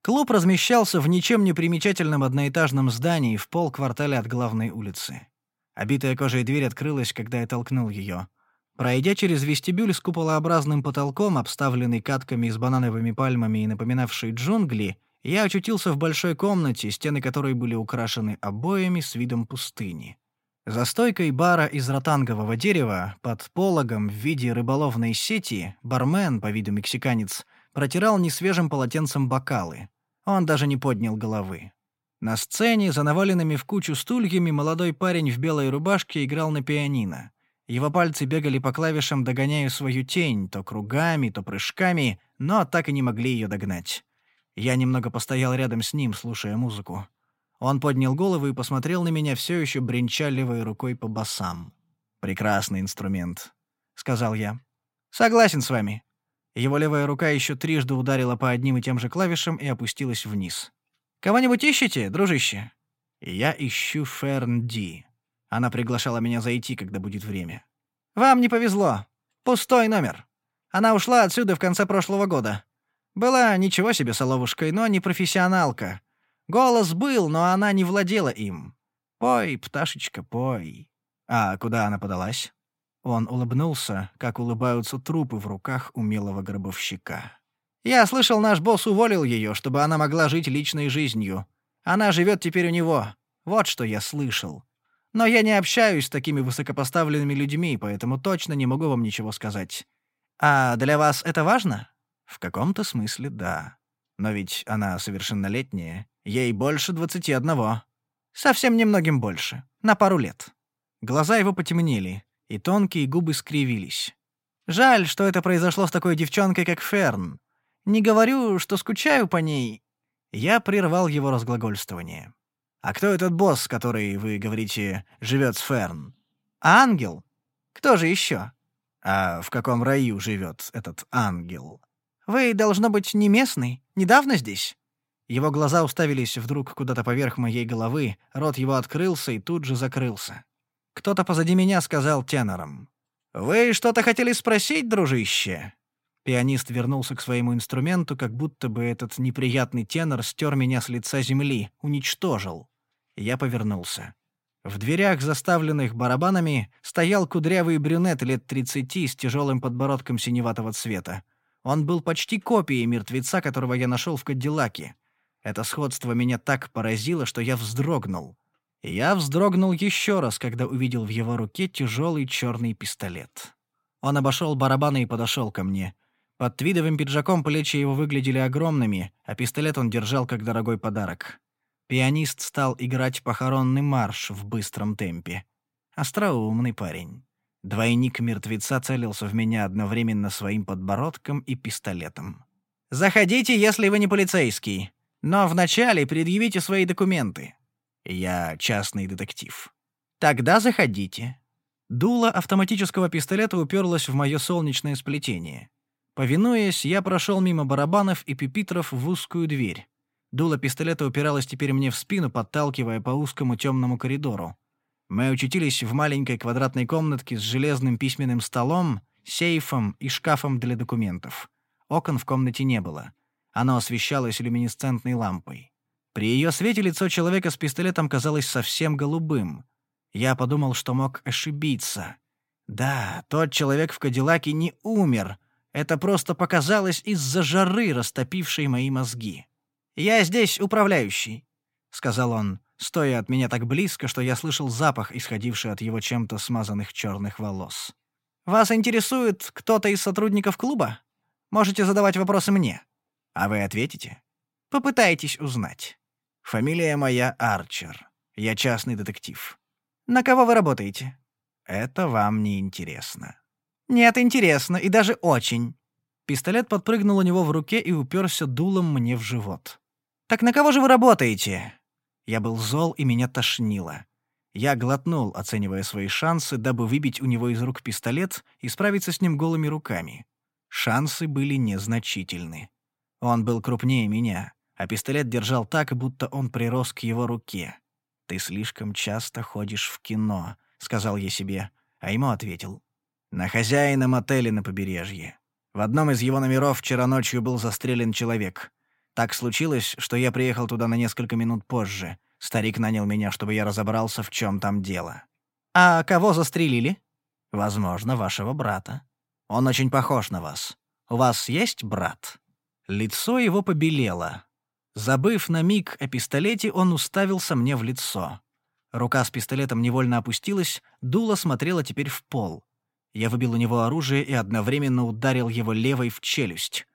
Клуб размещался в ничем не примечательном одноэтажном здании в полквартале от главной улицы. Обитая кожей дверь открылась, когда я толкнул ее. Пройдя через вестибюль с куполообразным потолком, обставленный катками с банановыми пальмами и напоминавший джунгли, я очутился в большой комнате, стены которой были украшены обоями с видом пустыни. За стойкой бара из ротангового дерева, под пологом в виде рыболовной сети, бармен, по виду мексиканец, протирал несвежим полотенцем бокалы. Он даже не поднял головы. На сцене, за наваленными в кучу стульями, молодой парень в белой рубашке играл на пианино. Его пальцы бегали по клавишам, догоняя свою тень, то кругами, то прыжками, но так и не могли ее догнать. Я немного постоял рядом с ним, слушая музыку. Он поднял голову и посмотрел на меня, все еще бренча левой рукой по басам. «Прекрасный инструмент», — сказал я. «Согласен с вами». Его левая рука еще трижды ударила по одним и тем же клавишам и опустилась вниз. «Кого-нибудь ищете, дружище?» «Я ищу Ферн Ди», она приглашала меня зайти, когда будет время. «Вам не повезло. Пустой номер. Она ушла отсюда в конце прошлого года. Была ничего себе соловушкой, но не профессионалка. Голос был, но она не владела им. Пой, пташечка, пой». «А куда она подалась?» Он улыбнулся, как улыбаются трупы в руках умелого гробовщика. «Я слышал, наш босс уволил ее, чтобы она могла жить личной жизнью. Она живет теперь у него. Вот что я слышал. Но я не общаюсь с такими высокопоставленными людьми, поэтому точно не могу вам ничего сказать. А для вас это важно? В каком-то смысле да. Но ведь она совершеннолетняя. Ей больше двадцати одного. Совсем немногим больше. На пару лет. Глаза его потемнели, и тонкие губы скривились. Жаль, что это произошло с такой девчонкой, как Ферн. Не говорю, что скучаю по ней. Я прервал его разглагольствование. А кто этот босс, который, вы говорите, живет с Ферн? Ангел? Кто же еще? А в каком раю живет этот ангел? Вы, должно быть, не местный? Недавно здесь? Его глаза уставились вдруг куда-то поверх моей головы, рот его открылся и тут же закрылся. Кто-то позади меня сказал тенором. «Вы что-то хотели спросить, дружище?» Пианист вернулся к своему инструменту, как будто бы этот неприятный тенор стер меня с лица земли, уничтожил. Я повернулся. В дверях, заставленных барабанами, стоял кудрявый брюнет лет тридцати с тяжелым подбородком синеватого цвета. Он был почти копией мертвеца, которого я нашел в Кадиллаке. Это сходство меня так поразило, что я вздрогнул. Я вздрогнул еще раз, когда увидел в его руке тяжелый черный пистолет. Он обошел барабаны и подошел ко мне. Под твидовым пиджаком плечи его выглядели огромными, а пистолет он держал как дорогой подарок. Пианист стал играть похоронный марш в быстром темпе. Остроумный парень. Двойник мертвеца целился в меня одновременно своим подбородком и пистолетом. «Заходите, если вы не полицейский. Но вначале предъявите свои документы. Я частный детектив. Тогда заходите». Дуло автоматического пистолета уперлось в мое солнечное сплетение. Повинуясь, я прошел мимо барабанов и пипитров в узкую дверь. Дуло пистолета упиралось теперь мне в спину, подталкивая по узкому темному коридору. Мы очутились в маленькой квадратной комнатке с железным письменным столом, сейфом и шкафом для документов. Окон в комнате не было. Оно освещалось люминесцентной лампой. При ее свете лицо человека с пистолетом казалось совсем голубым. Я подумал, что мог ошибиться. Да, тот человек в Кадиллаке не умер. Это просто показалось из-за жары, растопившей мои мозги. «Я здесь управляющий», — сказал он, стоя от меня так близко, что я слышал запах, исходивший от его чем-то смазанных черных волос. «Вас интересует кто-то из сотрудников клуба? Можете задавать вопросы мне. А вы ответите? Попытайтесь узнать. Фамилия моя Арчер. Я частный детектив. На кого вы работаете? Это вам не интересно. Нет, интересно, и даже очень. Пистолет подпрыгнул у него в руке и уперся дулом мне в живот. «Так на кого же вы работаете?» Я был зол, и меня тошнило. Я глотнул, оценивая свои шансы, дабы выбить у него из рук пистолет и справиться с ним голыми руками. Шансы были незначительны. Он был крупнее меня, а пистолет держал так, будто он прирос к его руке. «Ты слишком часто ходишь в кино», — сказал я себе, а ему ответил. «На хозяина мотеля на побережье. В одном из его номеров вчера ночью был застрелен человек. Так случилось, что я приехал туда на несколько минут позже. Старик нанял меня, чтобы я разобрался, в чем там дело. «А кого застрелили?» Возможно, вашего брата. Он очень похож на вас. У вас есть брат?» Лицо его побелело. Забыв на миг о пистолете, он уставился мне в лицо. Рука с пистолетом невольно опустилась, дуло смотрело теперь в пол. Я выбил у него оружие и одновременно ударил его левой в челюсть.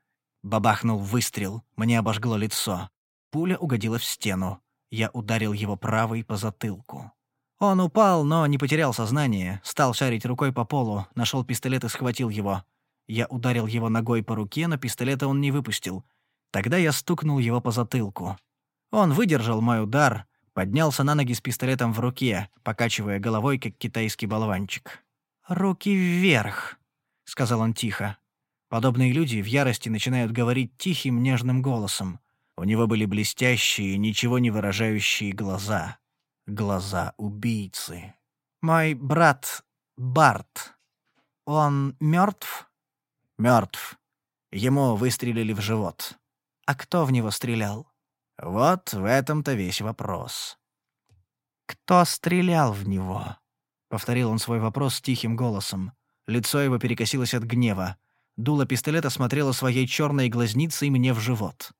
Бабахнул выстрел, мне обожгло лицо. Пуля угодила в стену. Я ударил его правой по затылку. Он упал, но не потерял сознание, стал шарить рукой по полу, нашел пистолет и схватил его. Я ударил его ногой по руке, но пистолета он не выпустил. Тогда я стукнул его по затылку. Он выдержал мой удар, поднялся на ноги с пистолетом в руке, покачивая головой, как китайский болванчик. «Руки вверх», — сказал он тихо. Подобные люди в ярости начинают говорить тихим, нежным голосом. У него были блестящие, ничего не выражающие глаза. Глаза убийцы. «Мой брат Барт. Он мертв? Мертв. Ему выстрелили в живот. А кто в него стрелял? Вот в этом-то весь вопрос. «Кто стрелял в него?» — повторил он свой вопрос тихим голосом. Лицо его перекосилось от гнева. Дуло пистолета смотрело своей черной глазницей мне в живот.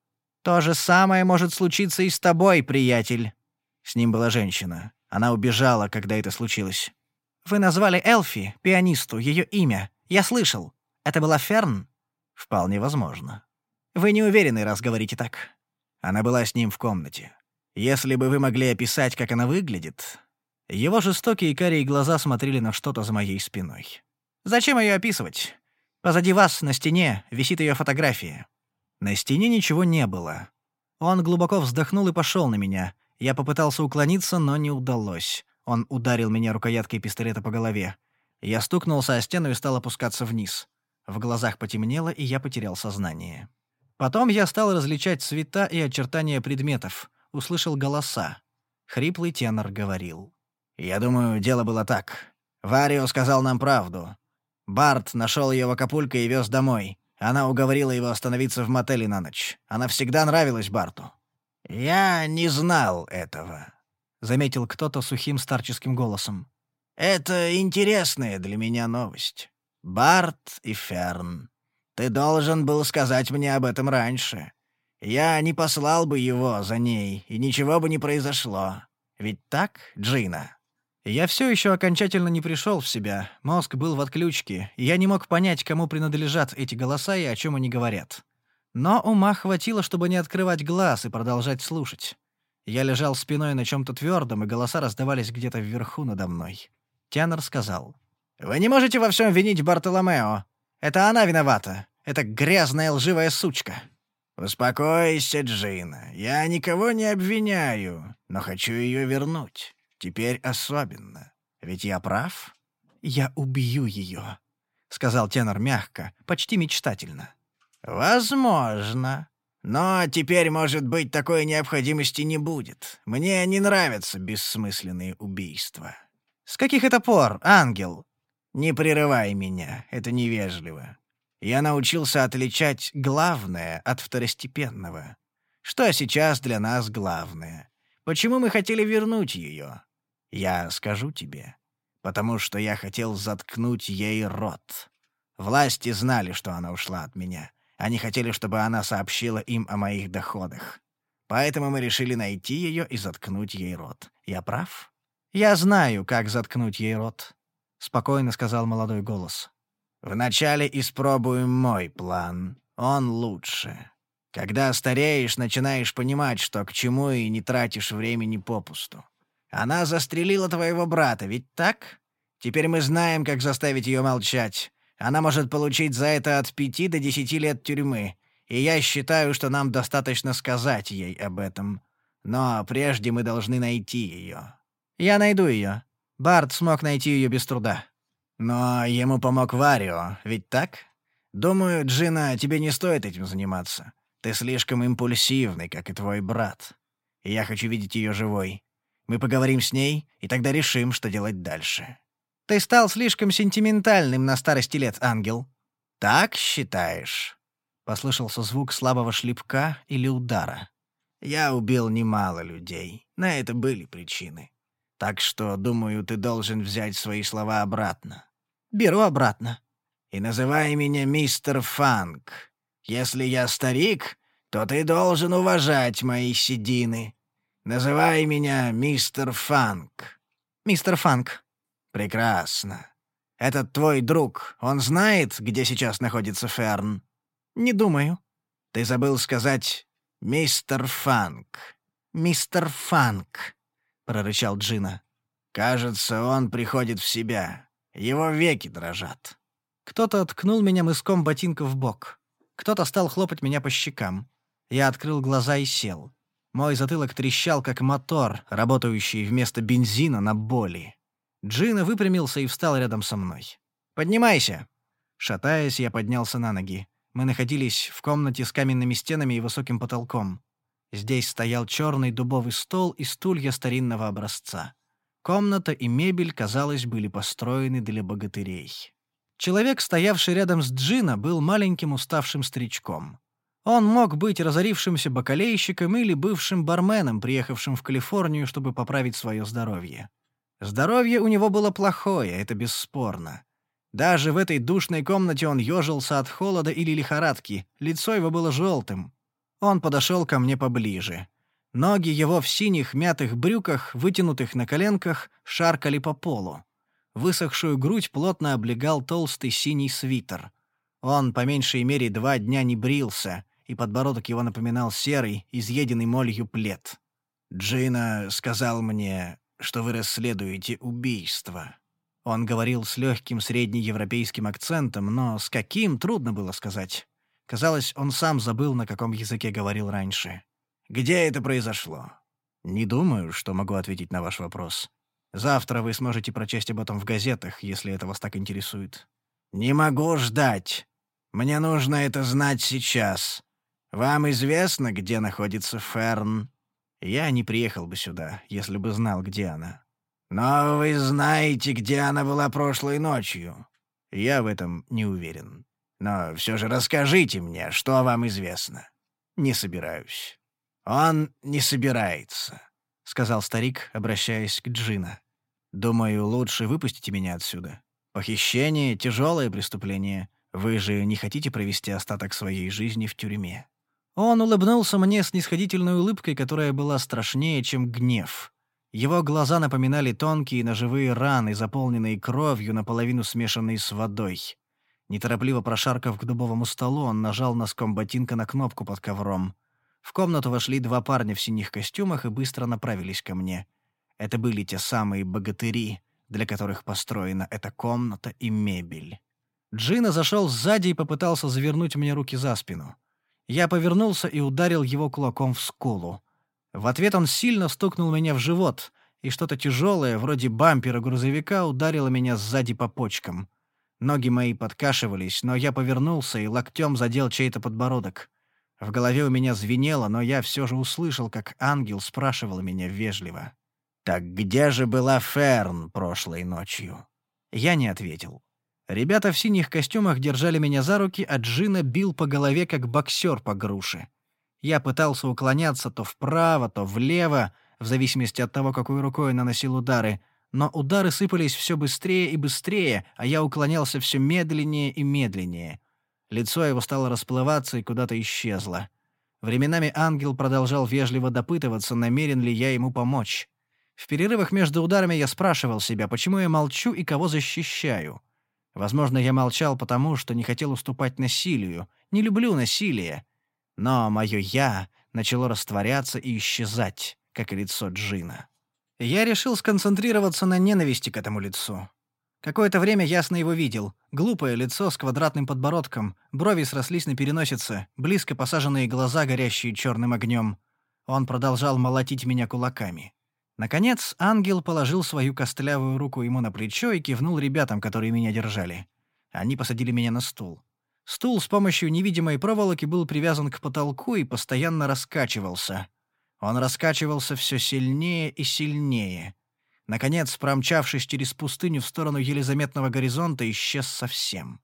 «То же самое может случиться и с тобой, приятель!» С ним была женщина. Она убежала, когда это случилось. «Вы назвали Элфи, пианисту, ее имя. Я слышал. Это была Ферн?» «Вполне возможно». «Вы не уверены, раз говорите так». Она была с ним в комнате. Если бы вы могли описать, как она выглядит... Его жестокие карие глаза смотрели на что-то за моей спиной. «Зачем ее описывать? Позади вас, на стене, висит ее фотография». На стене ничего не было. Он глубоко вздохнул и пошел на меня. Я попытался уклониться, но не удалось. Он ударил меня рукояткой пистолета по голове. Я стукнулся о стену и стал опускаться вниз. В глазах потемнело, и я потерял сознание. Потом я стал различать цвета и очертания предметов, услышал голоса. Хриплый тенор говорил. «Я думаю, дело было так. Варио сказал нам правду. Барт нашел ее в Акапулько и вез домой. Она уговорила его остановиться в мотеле на ночь. Она всегда нравилась Барту. «Я не знал этого», — заметил кто-то сухим старческим голосом. «Это интересная для меня новость. Барт и Ферн. Ты должен был сказать мне об этом раньше. Я не послал бы его за ней, и ничего бы не произошло. Ведь так, Джина?» Я все еще окончательно не пришел в себя, мозг был в отключке, и я не мог понять, кому принадлежат эти голоса и о чем они говорят. Но ума хватило, чтобы не открывать глаз и продолжать слушать. Я лежал спиной на чем-то твердом, и голоса раздавались где-то вверху надо мной. Тенор сказал. «Вы не можете во всем винить Бартоломео. Это она виновата. Это грязная лживая сучка». «Успокойся, Джина. Я никого не обвиняю, но хочу ее вернуть. Теперь особенно. Ведь я прав?» «Я убью ее», — сказал тенор мягко, почти мечтательно. «Возможно. Но теперь, может быть, такой необходимости не будет. Мне не нравятся бессмысленные убийства». «С каких это пор, ангел?» «Не прерывай меня, это невежливо. Я научился отличать главное от второстепенного. Что сейчас для нас главное? Почему мы хотели вернуть ее? Я скажу тебе. Потому что я хотел заткнуть ей рот. Власти знали, что она ушла от меня. Они хотели, чтобы она сообщила им о моих доходах. Поэтому мы решили найти ее и заткнуть ей рот. Я прав? Я знаю, как заткнуть ей рот, — спокойно сказал молодой голос. Вначале испробуем мой план. Он лучше. Когда стареешь, начинаешь понимать, что к чему и не тратишь времени попусту. Она застрелила твоего брата, ведь так? Теперь мы знаем, как заставить ее молчать. Она может получить за это от пяти до десяти лет тюрьмы, и я считаю, что нам достаточно сказать ей об этом. Но прежде мы должны найти ее. Я найду ее. Барт смог найти ее без труда. Но ему помог Варио, ведь так? Думаю, Джина, тебе не стоит этим заниматься. Ты слишком импульсивный, как и твой брат. Я хочу видеть ее живой. Мы поговорим с ней, и тогда решим, что делать дальше. Ты стал слишком сентиментальным на старости лет, ангел. Так считаешь?» Послышался звук слабого шлепка или удара. «Я убил немало людей. На это были причины. Так что, думаю, ты должен взять свои слова обратно. Беру обратно. И называй меня мистер Фанк. Если я старик, то ты должен уважать мои седины. Называй меня мистер Фанк. Мистер Фанк. Прекрасно. Этот твой друг, он знает, где сейчас находится Ферн? Не думаю. Ты забыл сказать «мистер Фанк». «Мистер Фанк», — прорычал Джина. «Кажется, он приходит в себя. Его веки дрожат». Кто-то ткнул меня мыском ботинка в бок. Кто-то стал хлопать меня по щекам. Я открыл глаза и сел. Мой затылок трещал, как мотор, работающий вместо бензина на боли. Джина выпрямился и встал рядом со мной. «Поднимайся!» Шатаясь, я поднялся на ноги. Мы находились в комнате с каменными стенами и высоким потолком. Здесь стоял черный дубовый стол и стулья старинного образца. Комната и мебель, казалось, были построены для богатырей. Человек, стоявший рядом с Джина, был маленьким уставшим старичком. Он мог быть разорившимся бакалейщиком или бывшим барменом, приехавшим в Калифорнию, чтобы поправить свое здоровье. Здоровье у него было плохое, это бесспорно. Даже в этой душной комнате он ежился от холода или лихорадки, лицо его было желтым. Он подошел ко мне поближе. Ноги его в синих мятых брюках, вытянутых на коленках, шаркали по полу. Высохшую грудь плотно облегал толстый синий свитер. Он, по меньшей мере, два дня не брился, и подбородок его напоминал серый, изъеденный молью плед. «Джина сказал мне, что вы расследуете убийство». Он говорил с легким среднеевропейским акцентом, но с каким, трудно было сказать. Казалось, он сам забыл, на каком языке говорил раньше. «Где это произошло?» «Не думаю, что могу ответить на ваш вопрос. Завтра вы сможете прочесть об этом в газетах, если это вас так интересует». «Не могу ждать. Мне нужно это знать сейчас. Вам известно, где находится Ферн?» Я не приехал бы сюда, если бы знал, где она. Но вы знаете, где она была прошлой ночью. Я в этом не уверен. Но все же расскажите мне, что вам известно. Не собираюсь. Он не собирается, — сказал старик, обращаясь к Джина. Думаю, лучше выпустите меня отсюда. Похищение — тяжелое преступление. Вы же не хотите провести остаток своей жизни в тюрьме. Он улыбнулся мне с нисходительной улыбкой, которая была страшнее, чем гнев. Его глаза напоминали тонкие ножевые раны, заполненные кровью, наполовину смешанные с водой. Неторопливо прошаркав к дубовому столу, он нажал носком ботинка на кнопку под ковром. В комнату вошли два парня в синих костюмах и быстро направились ко мне. Это были те самые богатыри, для которых построена эта комната и мебель. Джина зашел сзади и попытался завернуть мне руки за спину. Я повернулся и ударил его кулаком в скулу. В ответ он сильно стукнул меня в живот, и что-то тяжелое, вроде бампера грузовика, ударило меня сзади по почкам. Ноги мои подкашивались, но я повернулся и локтем задел чей-то подбородок. В голове у меня звенело, но я все же услышал, как ангел спрашивал меня вежливо. «Так где же была Ферн прошлой ночью?» Я не ответил. Ребята в синих костюмах держали меня за руки, а Джина бил по голове, как боксер по груше. Я пытался уклоняться то вправо, то влево, в зависимости от того, какой рукой наносил удары, но удары сыпались все быстрее и быстрее, а я уклонялся все медленнее и медленнее. Лицо его стало расплываться и куда-то исчезло. Временами ангел продолжал вежливо допытываться, намерен ли я ему помочь. В перерывах между ударами я спрашивал себя, почему я молчу и кого защищаю. Возможно, я молчал потому, что не хотел уступать насилию, не люблю насилие. Но мое «я» начало растворяться и исчезать, как и лицо Джина. Я решил сконцентрироваться на ненависти к этому лицу. Какое-то время ясно его видел. Глупое лицо с квадратным подбородком, брови срослись на переносице, близко посаженные глаза, горящие черным огнем. Он продолжал молотить меня кулаками. Наконец, ангел положил свою костлявую руку ему на плечо и кивнул ребятам, которые меня держали. Они посадили меня на стул. Стул с помощью невидимой проволоки был привязан к потолку и постоянно раскачивался. Он раскачивался все сильнее и сильнее. Наконец, промчавшись через пустыню в сторону еле заметного горизонта, исчез совсем.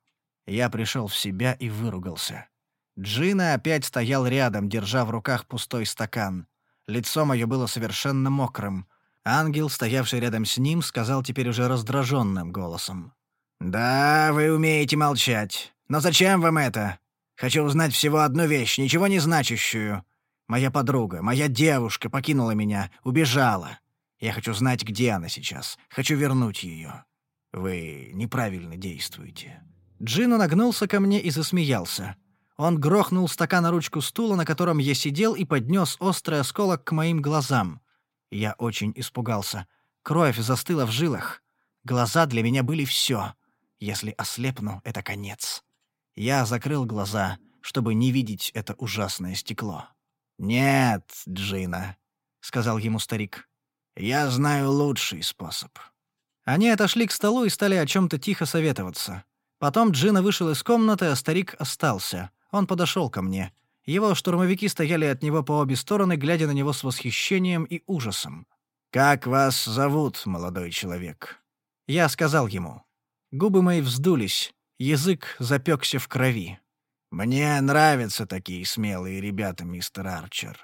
Я пришел в себя и выругался. Джина опять стоял рядом, держа в руках пустой стакан. Лицо мое было совершенно мокрым. Ангел, стоявший рядом с ним, сказал теперь уже раздраженным голосом. «Да, вы умеете молчать. Но зачем вам это? Хочу узнать всего одну вещь, ничего не значащую. Моя подруга, моя девушка покинула меня, убежала. Я хочу знать, где она сейчас. Хочу вернуть ее. Вы неправильно действуете». Джино нагнулся ко мне и засмеялся. Он грохнул стакан на ручку стула, на котором я сидел, и поднес острый осколок к моим глазам. Я очень испугался. Кровь застыла в жилах. Глаза для меня были все. Если ослепну, это конец. Я закрыл глаза, чтобы не видеть это ужасное стекло. «Нет, Джина», — сказал ему старик. «Я знаю лучший способ». Они отошли к столу и стали о чем-то тихо советоваться. Потом Джина вышел из комнаты, а старик остался. Он подошел ко мне. Его штурмовики стояли от него по обе стороны, глядя на него с восхищением и ужасом. «Как вас зовут, молодой человек?» Я сказал ему. Губы мои вздулись, язык запекся в крови. «Мне нравятся такие смелые ребята, мистер Арчер.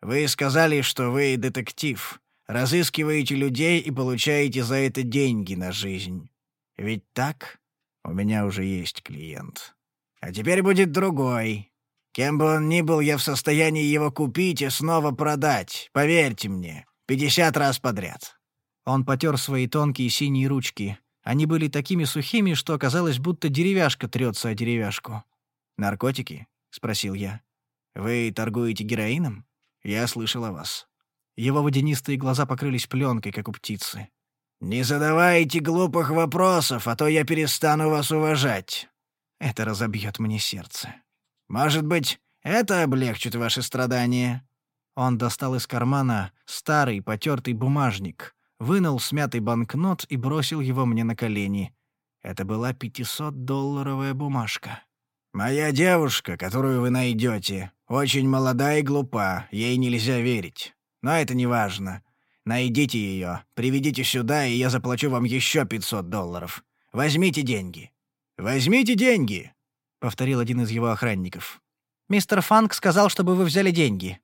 Вы сказали, что вы детектив, разыскиваете людей и получаете за это деньги на жизнь. Ведь так? У меня уже есть клиент. А теперь будет другой. Кем бы он ни был, я в состоянии его купить и снова продать, поверьте мне, пятьдесят раз подряд». Он потер свои тонкие синие ручки. Они были такими сухими, что оказалось, будто деревяшка трется о деревяшку. «Наркотики?» — спросил я. «Вы торгуете героином? Я слышал о вас». Его водянистые глаза покрылись пленкой, как у птицы. «Не задавайте глупых вопросов, а то я перестану вас уважать». Это разобьет мне сердце. «Может быть, это облегчит ваши страдания?» Он достал из кармана старый потертый бумажник, вынул смятый банкнот и бросил его мне на колени. Это была 500-долларовая бумажка. «Моя девушка, которую вы найдете, очень молода и глупа, ей нельзя верить. Но это не важно. Найдите ее, приведите сюда, и я заплачу вам еще 500 долларов. Возьмите деньги». «Возьмите деньги», — повторил один из его охранников. «Мистер Фанк сказал, чтобы вы взяли деньги».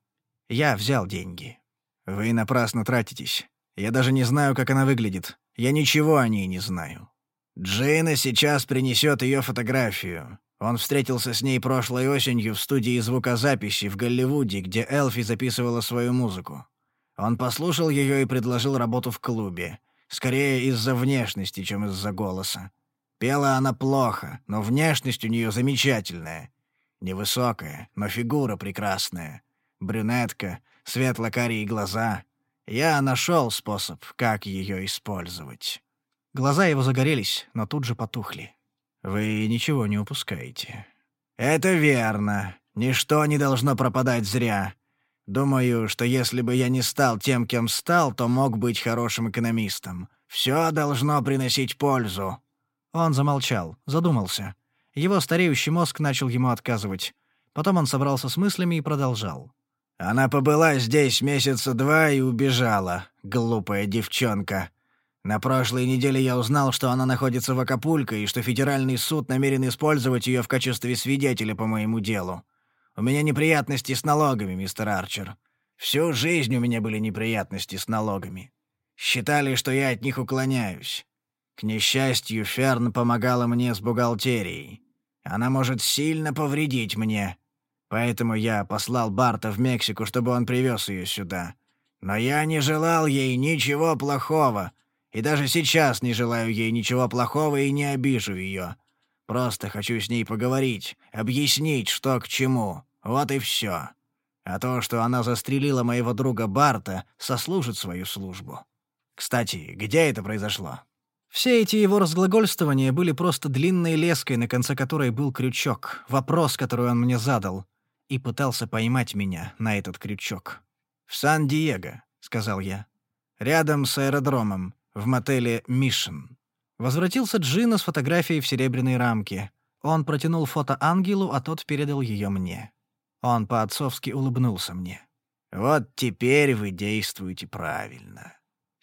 Я взял деньги. «Вы напрасно тратитесь. Я даже не знаю, как она выглядит. Я ничего о ней не знаю. Джейна сейчас принесет ее фотографию. Он встретился с ней прошлой осенью в студии звукозаписи в Голливуде, где Элфи записывала свою музыку. Он послушал ее и предложил работу в клубе. Скорее из-за внешности, чем из-за голоса. Пела она плохо, но внешность у нее замечательная. Невысокая, но фигура прекрасная. Брюнетка, светло-карие глаза. Я нашел способ, как ее использовать. Глаза его загорелись, но тут же потухли. Вы ничего не упускаете. Это верно. Ничто не должно пропадать зря. Думаю, что если бы я не стал тем, кем стал, то мог быть хорошим экономистом. Все должно приносить пользу. Он замолчал, задумался. Его стареющий мозг начал ему отказывать. Потом он собрался с мыслями и продолжал. «Она побыла здесь месяца два и убежала, глупая девчонка. На прошлой неделе я узнал, что она находится в Акапулько и что федеральный суд намерен использовать ее в качестве свидетеля по моему делу. У меня неприятности с налогами, мистер Арчер. Всю жизнь у меня были неприятности с налогами. Считали, что я от них уклоняюсь. К несчастью, Ферн помогала мне с бухгалтерией. Она может сильно повредить мне. Поэтому я послал Барта в Мексику, чтобы он привез ее сюда. Но я не желал ей ничего плохого. И даже сейчас не желаю ей ничего плохого и не обижу ее. Просто хочу с ней поговорить, объяснить, что к чему. Вот и все. А то, что она застрелила моего друга Барта, сослужит свою службу. Кстати, где это произошло?» Все эти его разглагольствования были просто длинной леской, на конце которой был крючок, вопрос, который он мне задал, и пытался поймать меня на этот крючок. «В Сан-Диего», — сказал я. «Рядом с аэродромом, в мотеле «Мишен». Возвратился Джина с фотографией в серебряной рамке. Он протянул фото ангелу, а тот передал ее мне. Он по-отцовски улыбнулся мне. «Вот теперь вы действуете правильно».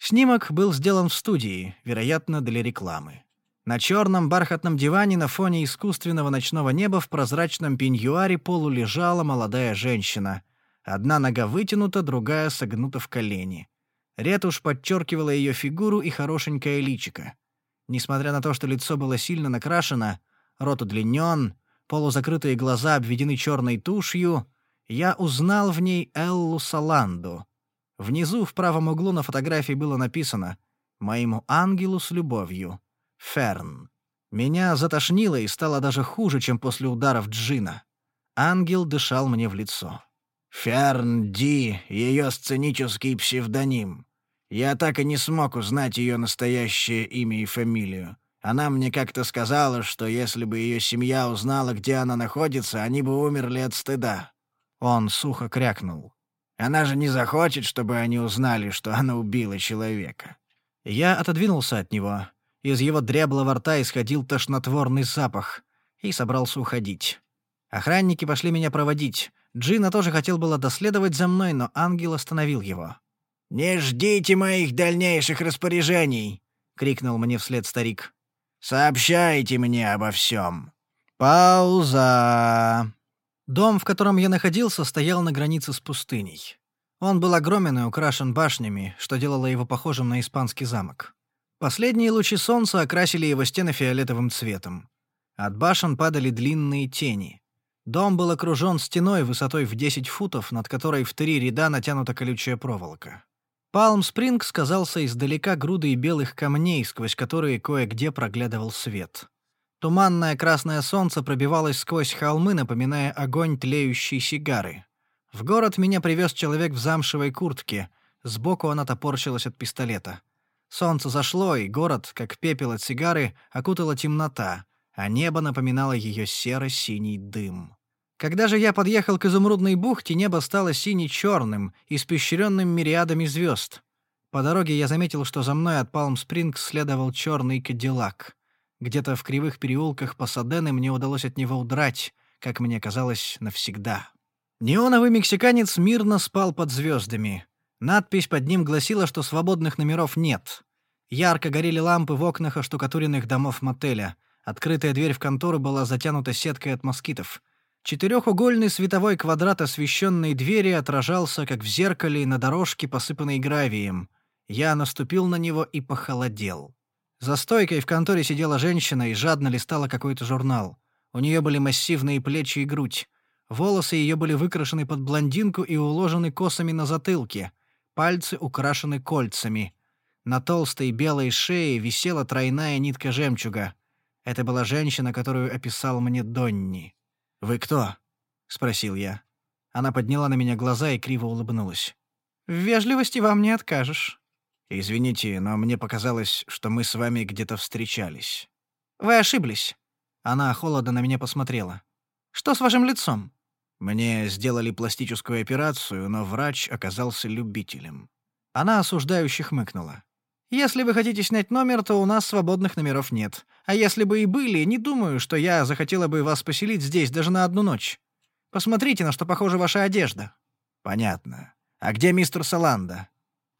Снимок был сделан в студии, вероятно, для рекламы. На черном бархатном диване на фоне искусственного ночного неба в прозрачном пеньюаре полулежала молодая женщина. Одна нога вытянута, другая согнута в колени. Ретушь подчеркивала ее фигуру и хорошенькое личико. Несмотря на то, что лицо было сильно накрашено, рот удлинен, полузакрытые глаза обведены черной тушью, я узнал в ней Эллу Саланду. Внизу в правом углу на фотографии было написано «Моему ангелу с любовью. Ферн». Меня затошнило и стало даже хуже, чем после ударов Джина. Ангел дышал мне в лицо. «Ферн Ди — ее сценический псевдоним. Я так и не смог узнать ее настоящее имя и фамилию. Она мне как-то сказала, что если бы ее семья узнала, где она находится, они бы умерли от стыда». Он сухо крякнул. «Она же не захочет, чтобы они узнали, что она убила человека». Я отодвинулся от него. Из его дряблого рта исходил тошнотворный запах. И собрался уходить. Охранники пошли меня проводить. Джина тоже хотел было доследовать за мной, но ангел остановил его. «Не ждите моих дальнейших распоряжений!» — крикнул мне вслед старик. «Сообщайте мне обо всем!» Пауза. Дом, в котором я находился, стоял на границе с пустыней. Он был огромен и украшен башнями, что делало его похожим на испанский замок. Последние лучи солнца окрасили его стены фиолетовым цветом. От башен падали длинные тени. Дом был окружен стеной высотой в 10 футов, над которой в три ряда натянута колючая проволока. Палм-Спрингс казался издалека грудой белых камней, сквозь которые кое-где проглядывал свет. Туманное красное солнце пробивалось сквозь холмы, напоминая огонь тлеющей сигары. В город меня привез человек в замшевой куртке. Сбоку она топорщилась от пистолета. Солнце зашло, и город, как пепел от сигары, окутала темнота, а небо напоминало ее серо-синий дым. Когда же я подъехал к изумрудной бухте, небо стало сине-черным, испещренным мириадами звезд. По дороге я заметил, что за мной от Палм-Спрингс следовал черный кадиллак. Где-то в кривых переулках Пасадены мне удалось от него удрать, как мне казалось, навсегда. Неоновый мексиканец мирно спал под звездами. Надпись под ним гласила, что свободных номеров нет. Ярко горели лампы в окнах оштукатуренных домов мотеля. Открытая дверь в контору была затянута сеткой от москитов — Четырехугольный световой квадрат освещенной двери отражался, как в зеркале, на дорожке, посыпанной гравием. Я наступил на него и похолодел. За стойкой в конторе сидела женщина и жадно листала какой-то журнал. У нее были массивные плечи и грудь. Волосы ее были выкрашены под блондинку и уложены косами на затылке. Пальцы украшены кольцами. На толстой белой шее висела тройная нитка жемчуга. Это была женщина, которую описал мне Донни. «Вы кто?» — спросил я. Она подняла на меня глаза и криво улыбнулась. «В вежливости вам не откажешь». «Извините, но мне показалось, что мы с вами где-то встречались». «Вы ошиблись». Она холодно на меня посмотрела. «Что с вашим лицом?» Мне сделали пластическую операцию, но врач оказался любителем. Она осуждающе хмыкнула. Если вы хотите снять номер, то у нас свободных номеров нет. А если бы и были, не думаю, что я захотела бы вас поселить здесь даже на одну ночь. Посмотрите, на что похожа ваша одежда». «Понятно. А где мистер Саланда?»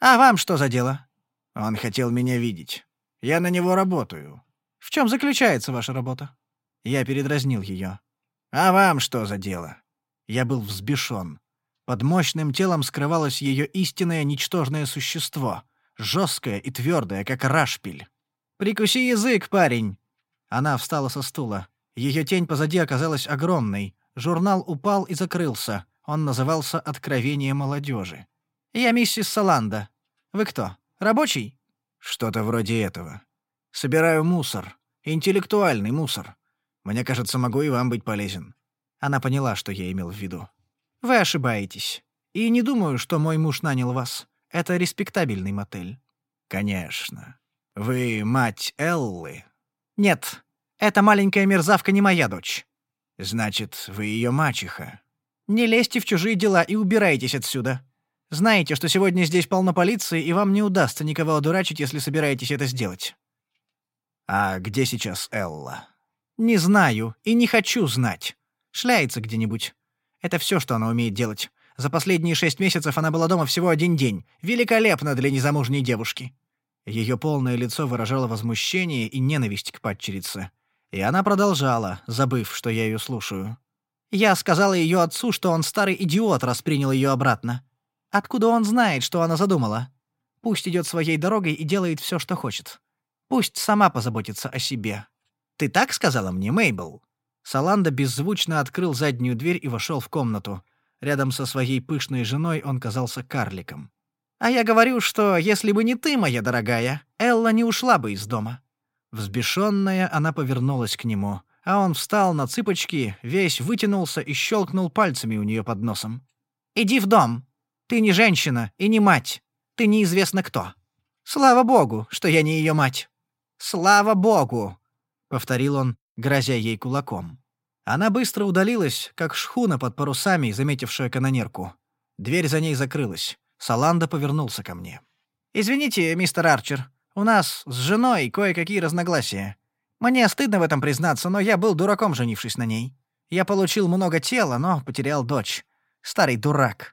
«А вам что за дело?» «Он хотел меня видеть. Я на него работаю». «В чем заключается ваша работа?» Я передразнил ее. «А вам что за дело?» Я был взбешен. Под мощным телом скрывалось ее истинное ничтожное существо — жесткая и твердая, как рашпиль. «Прикуси язык, парень!» Она встала со стула. Ее тень позади оказалась огромной. Журнал упал и закрылся. Он назывался «Откровение молодежи». «Я миссис Саланда. Вы кто, рабочий?» «Что-то вроде этого. Собираю мусор. Интеллектуальный мусор. Мне кажется, могу и вам быть полезен». Она поняла, что я имел в виду. «Вы ошибаетесь. И не думаю, что мой муж нанял вас. Это респектабельный мотель». «Конечно. Вы мать Эллы?» «Нет, эта маленькая мерзавка не моя дочь». «Значит, вы ее мачеха?» «Не лезьте в чужие дела и убирайтесь отсюда. Знаете, что сегодня здесь полно полиции, и вам не удастся никого одурачить, если собираетесь это сделать». «А где сейчас Элла?» «Не знаю и не хочу знать. Шляется где-нибудь. Это все, что она умеет делать. За последние шесть месяцев она была дома всего один день. Великолепно для незамужней девушки». Ее полное лицо выражало возмущение и ненависть к падчерице. И она продолжала, забыв, что я ее слушаю. «Я сказала ее отцу, что он старый идиот, раз принял ее обратно. Откуда он знает, что она задумала? Пусть идет своей дорогой и делает все, что хочет. Пусть сама позаботится о себе. Ты так сказала мне, Мейбл?» Саланда беззвучно открыл заднюю дверь и вошел в комнату. Рядом со своей пышной женой он казался карликом. «А я говорю, что если бы не ты, моя дорогая, Элла не ушла бы из дома». Взбешенная, она повернулась к нему, а он встал на цыпочки, весь вытянулся и щелкнул пальцами у нее под носом. «Иди в дом. Ты не женщина и не мать. Ты неизвестно кто. Слава богу, что я не ее мать. Слава богу!» — повторил он, грозя ей кулаком. Она быстро удалилась, как шхуна под парусами, заметившая канонерку. Дверь за ней закрылась. Саланда повернулся ко мне. «Извините, мистер Арчер, у нас с женой кое-какие разногласия. Мне стыдно в этом признаться, но я был дураком, женившись на ней. Я получил много тела, но потерял дочь. Старый дурак», —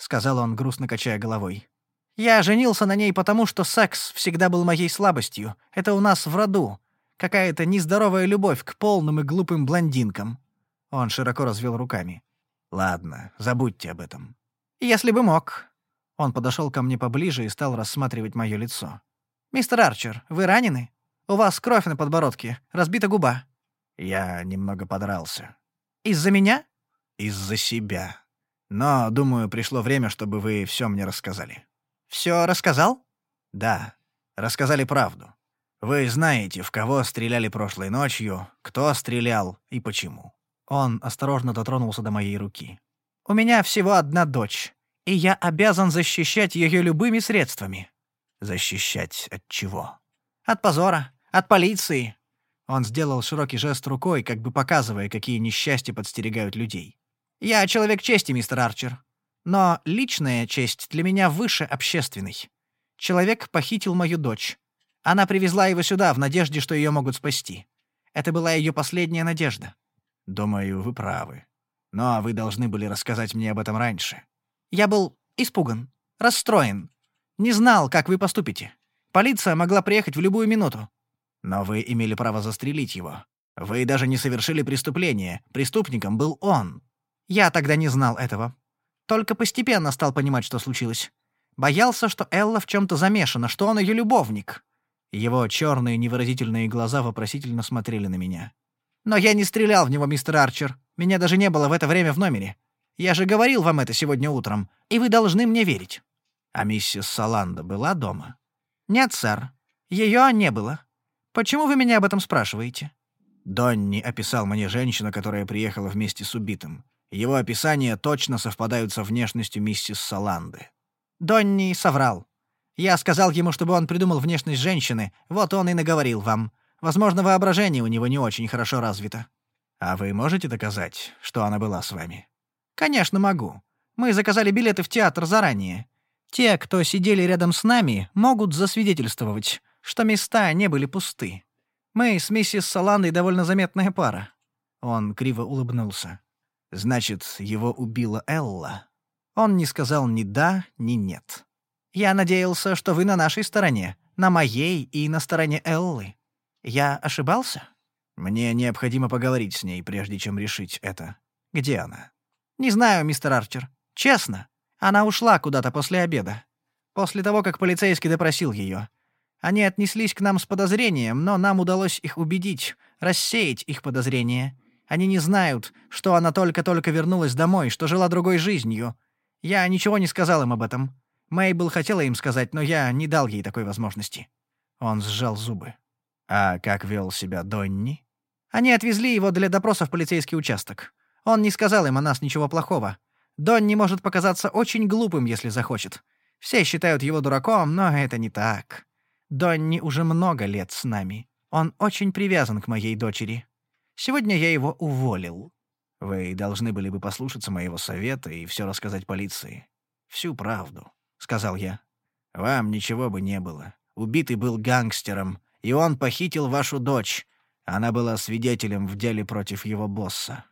сказал он, грустно качая головой. «Я женился на ней потому, что секс всегда был моей слабостью. Это у нас в роду. Какая-то нездоровая любовь к полным и глупым блондинкам». Он широко развел руками. «Ладно, забудьте об этом». «Если бы мог». Он подошел ко мне поближе и стал рассматривать мое лицо. «Мистер Арчер, вы ранены? У вас кровь на подбородке, разбита губа». Я немного подрался. «Из-за меня?» «Из-за себя. Но, думаю, пришло время, чтобы вы все мне рассказали». «Все рассказал?» «Да. Рассказали правду. Вы знаете, в кого стреляли прошлой ночью, кто стрелял и почему». Он осторожно дотронулся до моей руки. «У меня всего одна дочь, и я обязан защищать ее любыми средствами». «Защищать от чего?» «От позора, от полиции». Он сделал широкий жест рукой, как бы показывая, какие несчастья подстерегают людей. «Я человек чести, мистер Арчер. Но личная честь для меня выше общественной. Человек похитил мою дочь. Она привезла его сюда в надежде, что ее могут спасти. Это была ее последняя надежда. Думаю, вы правы. Но вы должны были рассказать мне об этом раньше. Я был испуган, расстроен. Не знал, как вы поступите. Полиция могла приехать в любую минуту. Но вы имели право застрелить его. Вы даже не совершили преступление. Преступником был он. Я тогда не знал этого. Только постепенно стал понимать, что случилось. Боялся, что Элла в чем-то замешана, что он ее любовник. Его черные невыразительные глаза вопросительно смотрели на меня. «Но я не стрелял в него, мистер Арчер. Меня даже не было в это время в номере. Я же говорил вам это сегодня утром, и вы должны мне верить». «А миссис Саланда была дома?» «Нет, сэр. Ее не было. Почему вы меня об этом спрашиваете?» Донни описал мне женщину, которая приехала вместе с убитым. Его описания точно совпадают со внешностью миссис Саланды. Донни соврал. Я сказал ему, чтобы он придумал внешность женщины, вот он и наговорил вам. Возможно, воображение у него не очень хорошо развито». «А вы можете доказать, что она была с вами?» «Конечно могу. Мы заказали билеты в театр заранее. Те, кто сидели рядом с нами, могут засвидетельствовать, что места не были пусты. Мы с миссис Саландой довольно заметная пара». Он криво улыбнулся. «Значит, его убила Элла?» Он не сказал ни да, ни нет. Я надеялся, что вы на нашей стороне, на моей и на стороне Эллы. Я ошибался? Мне необходимо поговорить с ней, прежде чем решить это. Где она? Не знаю, мистер Арчер. Честно. Она ушла куда-то после обеда. После того, как полицейский допросил ее. Они отнеслись к нам с подозрением, но нам удалось их убедить, рассеять их подозрения. Они не знают, что она только-только вернулась домой, что жила другой жизнью. Я ничего не сказал им об этом. Мейбл хотела им сказать, но я не дал ей такой возможности». Он сжал зубы. «А как вел себя Донни?» «Они отвезли его для допроса в полицейский участок. Он не сказал им о нас ничего плохого. Донни может показаться очень глупым, если захочет. Все считают его дураком, но это не так. Донни уже много лет с нами. Он очень привязан к моей дочери. Сегодня я его уволил». «Вы должны были бы послушаться моего совета и все рассказать полиции. Всю правду» сказал я. «Вам ничего бы не было. Убитый был гангстером, и он похитил вашу дочь. Она была свидетелем в деле против его босса».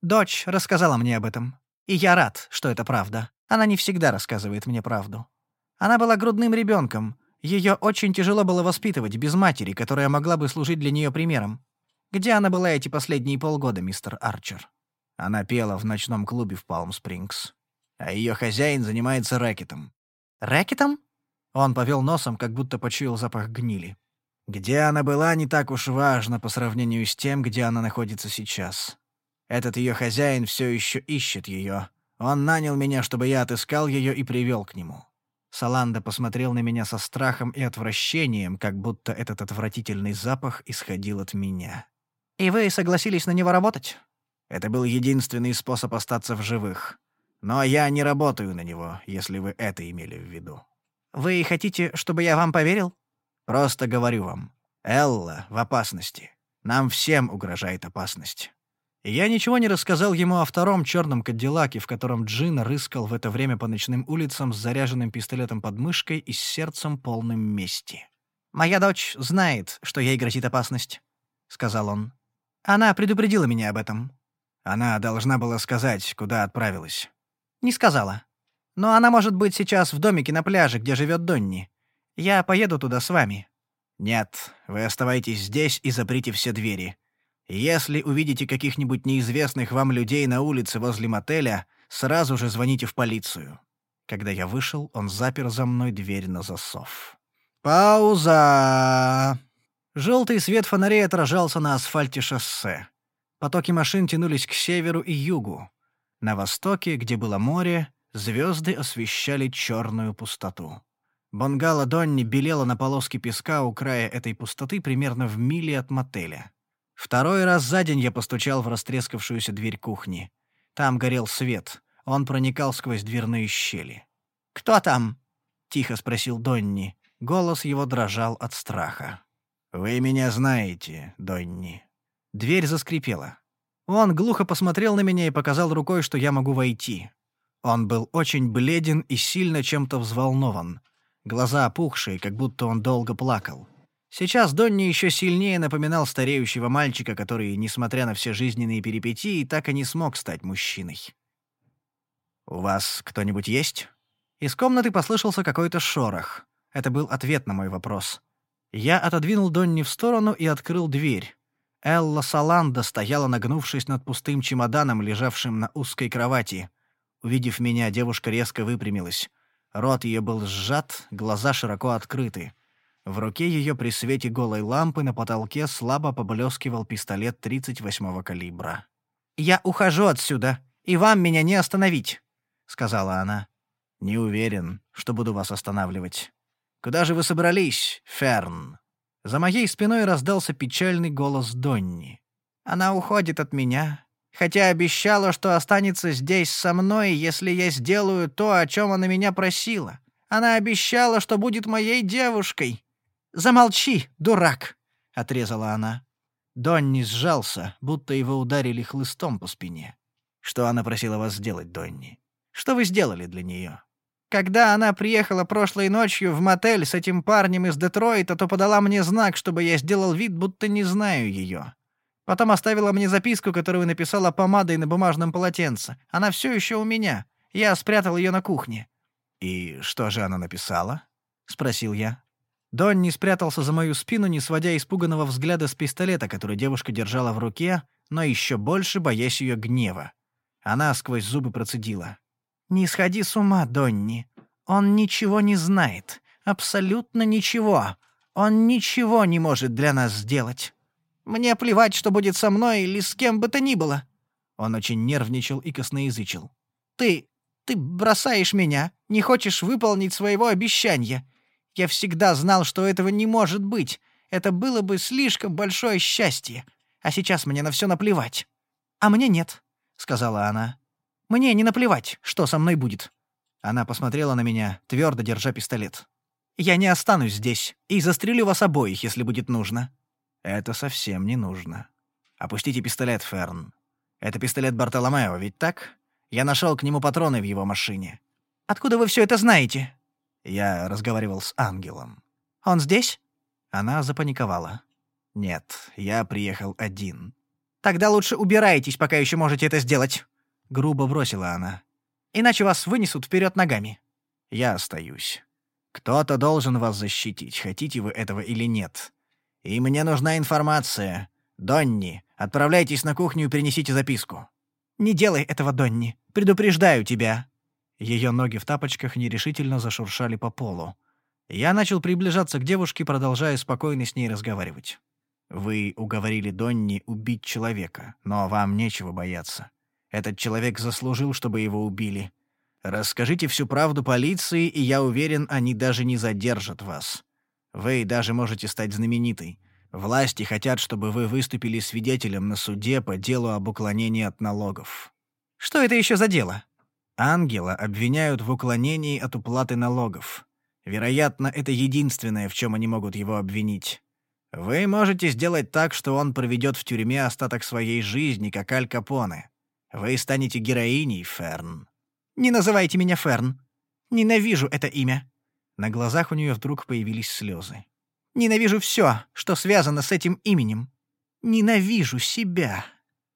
«Дочь рассказала мне об этом. И я рад, что это правда. Она не всегда рассказывает мне правду. Она была грудным ребенком. Ее очень тяжело было воспитывать без матери, которая могла бы служить для нее примером. Где она была эти последние полгода, мистер Арчер?» Она пела в ночном клубе в Палм-Спрингс. А ее хозяин занимается рэкетом. «Рэкетом?» Он повел носом, как будто почуял запах гнили. Где она была, не так уж важно по сравнению с тем, где она находится сейчас. Этот ее хозяин все еще ищет ее. Он нанял меня, чтобы я отыскал ее и привел к нему. Саланда посмотрел на меня со страхом и отвращением, как будто этот отвратительный запах исходил от меня. «И вы согласились на него работать?» «Это был единственный способ остаться в живых. Но я не работаю на него, если вы это имели в виду». «Вы хотите, чтобы я вам поверил?» Просто говорю вам, Элла в опасности. Нам всем угрожает опасность. И я ничего не рассказал ему о втором черном кадиллаке, в котором Джин рыскал в это время по ночным улицам с заряженным пистолетом под мышкой и с сердцем полным мести. «Моя дочь знает, что ей грозит опасность», — сказал он. «Она предупредила меня об этом». Она должна была сказать, куда отправилась. «Не сказала. Но она может быть сейчас в домике на пляже, где живет Донни. Я поеду туда с вами». «Нет, вы оставайтесь здесь и заприте все двери. Если увидите каких-нибудь неизвестных вам людей на улице возле мотеля, сразу же звоните в полицию». Когда я вышел, он запер за мной дверь на засов. «Пауза!» Желтый свет фонарей отражался на асфальте шоссе. Потоки машин тянулись к северу и югу. На востоке, где было море, звезды освещали черную пустоту. Бонгало Донни белело на полоске песка у края этой пустоты примерно в миле от мотеля. Второй раз за день я постучал в растрескавшуюся дверь кухни. Там горел свет. Он проникал сквозь дверные щели. «Кто там?» — тихо спросил Донни. Голос его дрожал от страха. «Вы меня знаете, Донни». Дверь заскрипела. Он глухо посмотрел на меня и показал рукой, что я могу войти. Он был очень бледен и сильно чем-то взволнован глаза опухшие, как будто он долго плакал. Сейчас Донни еще сильнее напоминал стареющего мальчика, который, несмотря на все жизненные перипетии, так и не смог стать мужчиной. «У вас кто-нибудь есть?» Из комнаты послышался какой-то шорох. Это был ответ на мой вопрос. Я отодвинул Донни в сторону и открыл дверь. Элла Саланда стояла, нагнувшись над пустым чемоданом, лежавшим на узкой кровати. Увидев меня, девушка резко выпрямилась. Рот ее был сжат, глаза широко открыты. В руке ее при свете голой лампы на потолке слабо поблескивал пистолет 38-го калибра. «Я ухожу отсюда, и вам меня не остановить», — сказала она. «Не уверен, что буду вас останавливать. Куда же вы собрались, Ферн?» За моей спиной раздался печальный голос Донни. «Она уходит от меня, хотя обещала, что останется здесь со мной, если я сделаю то, о чем она меня просила. Она обещала, что будет моей девушкой. Замолчи, дурак, отрезала она. Донни сжался, будто его ударили хлыстом по спине. Что она просила вас сделать, Донни? Что вы сделали для нее? Когда она приехала прошлой ночью в мотель с этим парнем из Детройта, то подала мне знак, чтобы я сделал вид, будто не знаю ее. Потом оставила мне записку, которую написала помадой на бумажном полотенце. Она все еще у меня. Я спрятал ее на кухне». «И что же она написала?» — спросил я. Донни спрятался за мою спину, не сводя испуганного взгляда с пистолета, который девушка держала в руке, но еще больше боясь ее гнева. Она сквозь зубы процедила. «Не сходи с ума, Донни. Он ничего не знает. Абсолютно ничего. Он ничего не может для нас сделать. Мне плевать, что будет со мной или с кем бы то ни было». Он очень нервничал и косноязычил. «Ты... ты бросаешь меня, не хочешь выполнить своего обещания. Я всегда знал, что этого не может быть. Это было бы слишком большое счастье. А сейчас мне на все наплевать». «А мне нет», — сказала она. «Мне не наплевать, что со мной будет». Она посмотрела на меня, твердо держа пистолет. «Я не останусь здесь и застрелю вас обоих, если будет нужно. Это совсем не нужно. Опустите пистолет, Ферн. Это пистолет Бартоломео, ведь так? Я нашел к нему патроны в его машине. Откуда вы все это знаете? Я разговаривал с ангелом. Он здесь? Она запаниковала. Нет, я приехал один. Тогда лучше убирайтесь, пока еще можете это сделать. Грубо бросила она. Иначе вас вынесут вперед ногами. Я остаюсь. Кто-то должен вас защитить, хотите вы этого или нет. И мне нужна информация. Донни, отправляйтесь на кухню и принесите записку». «Не делай этого, Донни. Предупреждаю тебя». Ее ноги в тапочках нерешительно зашуршали по полу. Я начал приближаться к девушке, продолжая спокойно с ней разговаривать. «Вы уговорили Донни убить человека, но вам нечего бояться. Этот человек заслужил, чтобы его убили. Расскажите всю правду полиции, и я уверен, они даже не задержат вас. Вы даже можете стать знаменитой. Власти хотят, чтобы вы выступили свидетелем на суде по делу об уклонении от налогов». «Что это еще за дело?» Ангела обвиняют в уклонении от уплаты налогов. Вероятно, это единственное, в чем они могут его обвинить. Вы можете сделать так, что он проведет в тюрьме остаток своей жизни, как Аль Капоне. Вы станете героиней, Ферн. Не называйте меня Ферн. Ненавижу это имя. На глазах у нее вдруг появились слезы. Ненавижу все, что связано с этим именем. Ненавижу себя.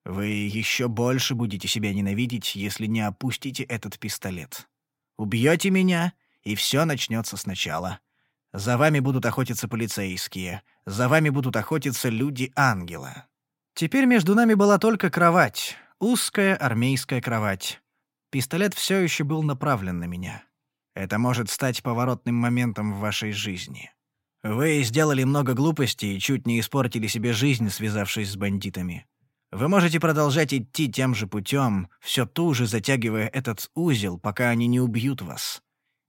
Вы еще больше будете себя ненавидеть, если не опустите этот пистолет. Убьете меня, и все начнется сначала. За вами будут охотиться полицейские, за вами будут охотиться люди-ангела. Теперь между нами была только кровать, узкая армейская кровать. Пистолет все еще был направлен на меня. Это может стать поворотным моментом в вашей жизни. Вы сделали много глупостей и чуть не испортили себе жизнь, связавшись с бандитами. Вы можете продолжать идти тем же путем, все туже затягивая этот узел, пока они не убьют вас.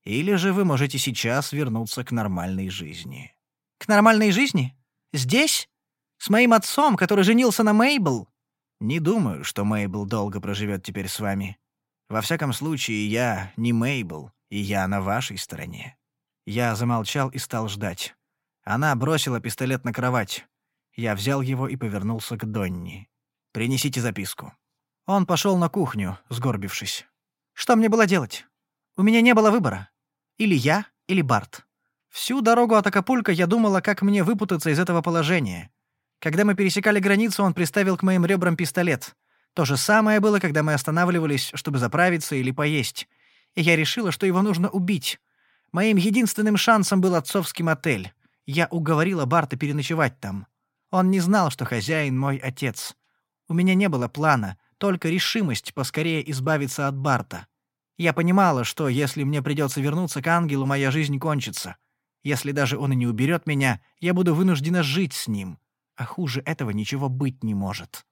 Или же вы можете сейчас вернуться к нормальной жизни. К нормальной жизни? Здесь? С моим отцом, который женился на Мейбл? Не думаю, что Мейбл долго проживет теперь с вами. Во всяком случае, я не Мейбл, и я на вашей стороне. Я замолчал и стал ждать. Она бросила пистолет на кровать. Я взял его и повернулся к Донни. «Принесите записку». Он пошел на кухню, сгорбившись. «Что мне было делать? У меня не было выбора. Или я, или Барт. Всю дорогу от Акапулько я думала, как мне выпутаться из этого положения. Когда мы пересекали границу, он приставил к моим ребрам пистолет. То же самое было, когда мы останавливались, чтобы заправиться или поесть. И я решила, что его нужно убить. Моим единственным шансом был отцовский мотель. Я уговорила Барта переночевать там. Он не знал, что хозяин мой отец. У меня не было плана, только решимость поскорее избавиться от Барта. Я понимала, что если мне придется вернуться к ангелу, моя жизнь кончится. Если даже он и не уберет меня, я буду вынуждена жить с ним. А хуже этого ничего быть не может.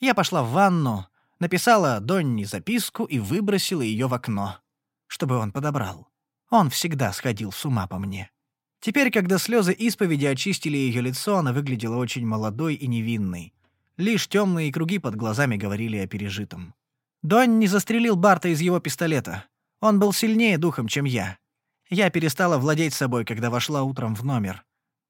Я пошла в ванну, написала Донни записку и выбросила ее в окно, чтобы он подобрал. Он всегда сходил с ума по мне. Теперь, когда слезы исповеди очистили ее лицо, она выглядела очень молодой и невинной. Лишь темные круги под глазами говорили о пережитом. Донни застрелил Барта из его пистолета. Он был сильнее духом, чем я. Я перестала владеть собой, когда вошла утром в номер.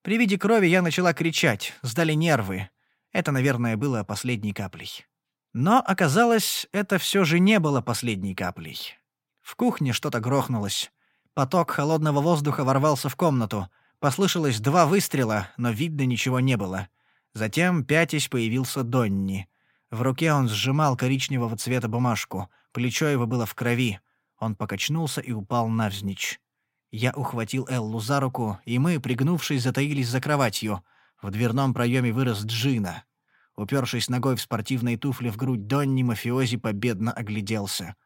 При виде крови я начала кричать, сдали нервы. Это, наверное, было последней каплей. Но оказалось, это все же не было последней каплей. В кухне что-то грохнулось. Поток холодного воздуха ворвался в комнату. Послышалось два выстрела, но видно ничего не было. Затем пятясь появился Донни. В руке он сжимал коричневого цвета бумажку. Плечо его было в крови. Он покачнулся и упал навзничь. Я ухватил Эллу за руку, и мы, пригнувшись, затаились за кроватью. В дверном проеме вырос Джина. Упершись ногой в спортивные туфли в грудь Донни, мафиози победно огляделся.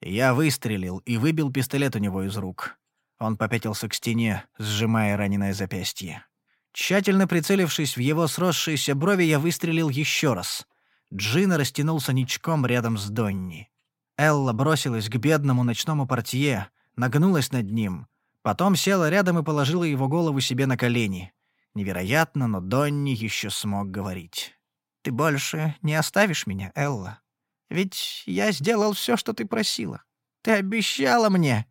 Я выстрелил и выбил пистолет у него из рук. Он попятился к стене, сжимая раненое запястье. Тщательно прицелившись в его сросшиеся брови, я выстрелил еще раз. Джина растянулся ничком рядом с Донни. Элла бросилась к бедному ночному портье, нагнулась над ним, потом села рядом и положила его голову себе на колени. Невероятно, но Донни еще смог говорить. «Ты больше не оставишь меня, Элла? Ведь я сделал все, что ты просила. Ты обещала мне!»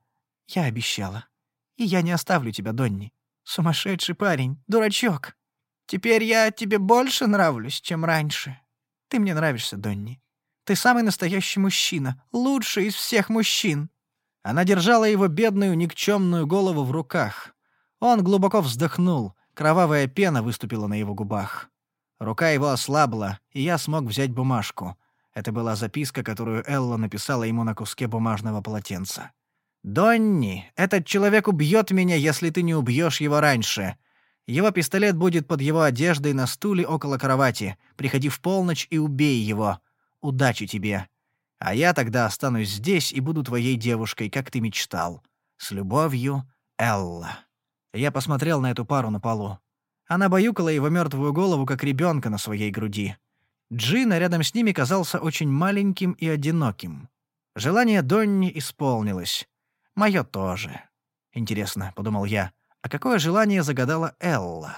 «Я обещала. И я не оставлю тебя, Донни. Сумасшедший парень, дурачок. Теперь я тебе больше нравлюсь, чем раньше». Ты мне нравишься, Донни. Ты самый настоящий мужчина, лучший из всех мужчин». Она держала его бедную, никчемную голову в руках. Он глубоко вздохнул, кровавая пена выступила на его губах. Рука его ослабла, и я смог взять бумажку. Это была записка, которую Элла написала ему на куске бумажного полотенца. «Донни, этот человек убьет меня, если ты не убьешь его раньше. Его пистолет будет под его одеждой на стуле около кровати. Приходи в полночь и убей его. Удачи тебе. А я тогда останусь здесь и буду твоей девушкой, как ты мечтал. С любовью, Элла». Я посмотрел на эту пару на полу. Она баюкала его мертвую голову, как ребенка на своей груди. Джина рядом с ними казался очень маленьким и одиноким. Желание Донни исполнилось. Мое тоже. Интересно, — подумал я, — а какое желание загадала Элла?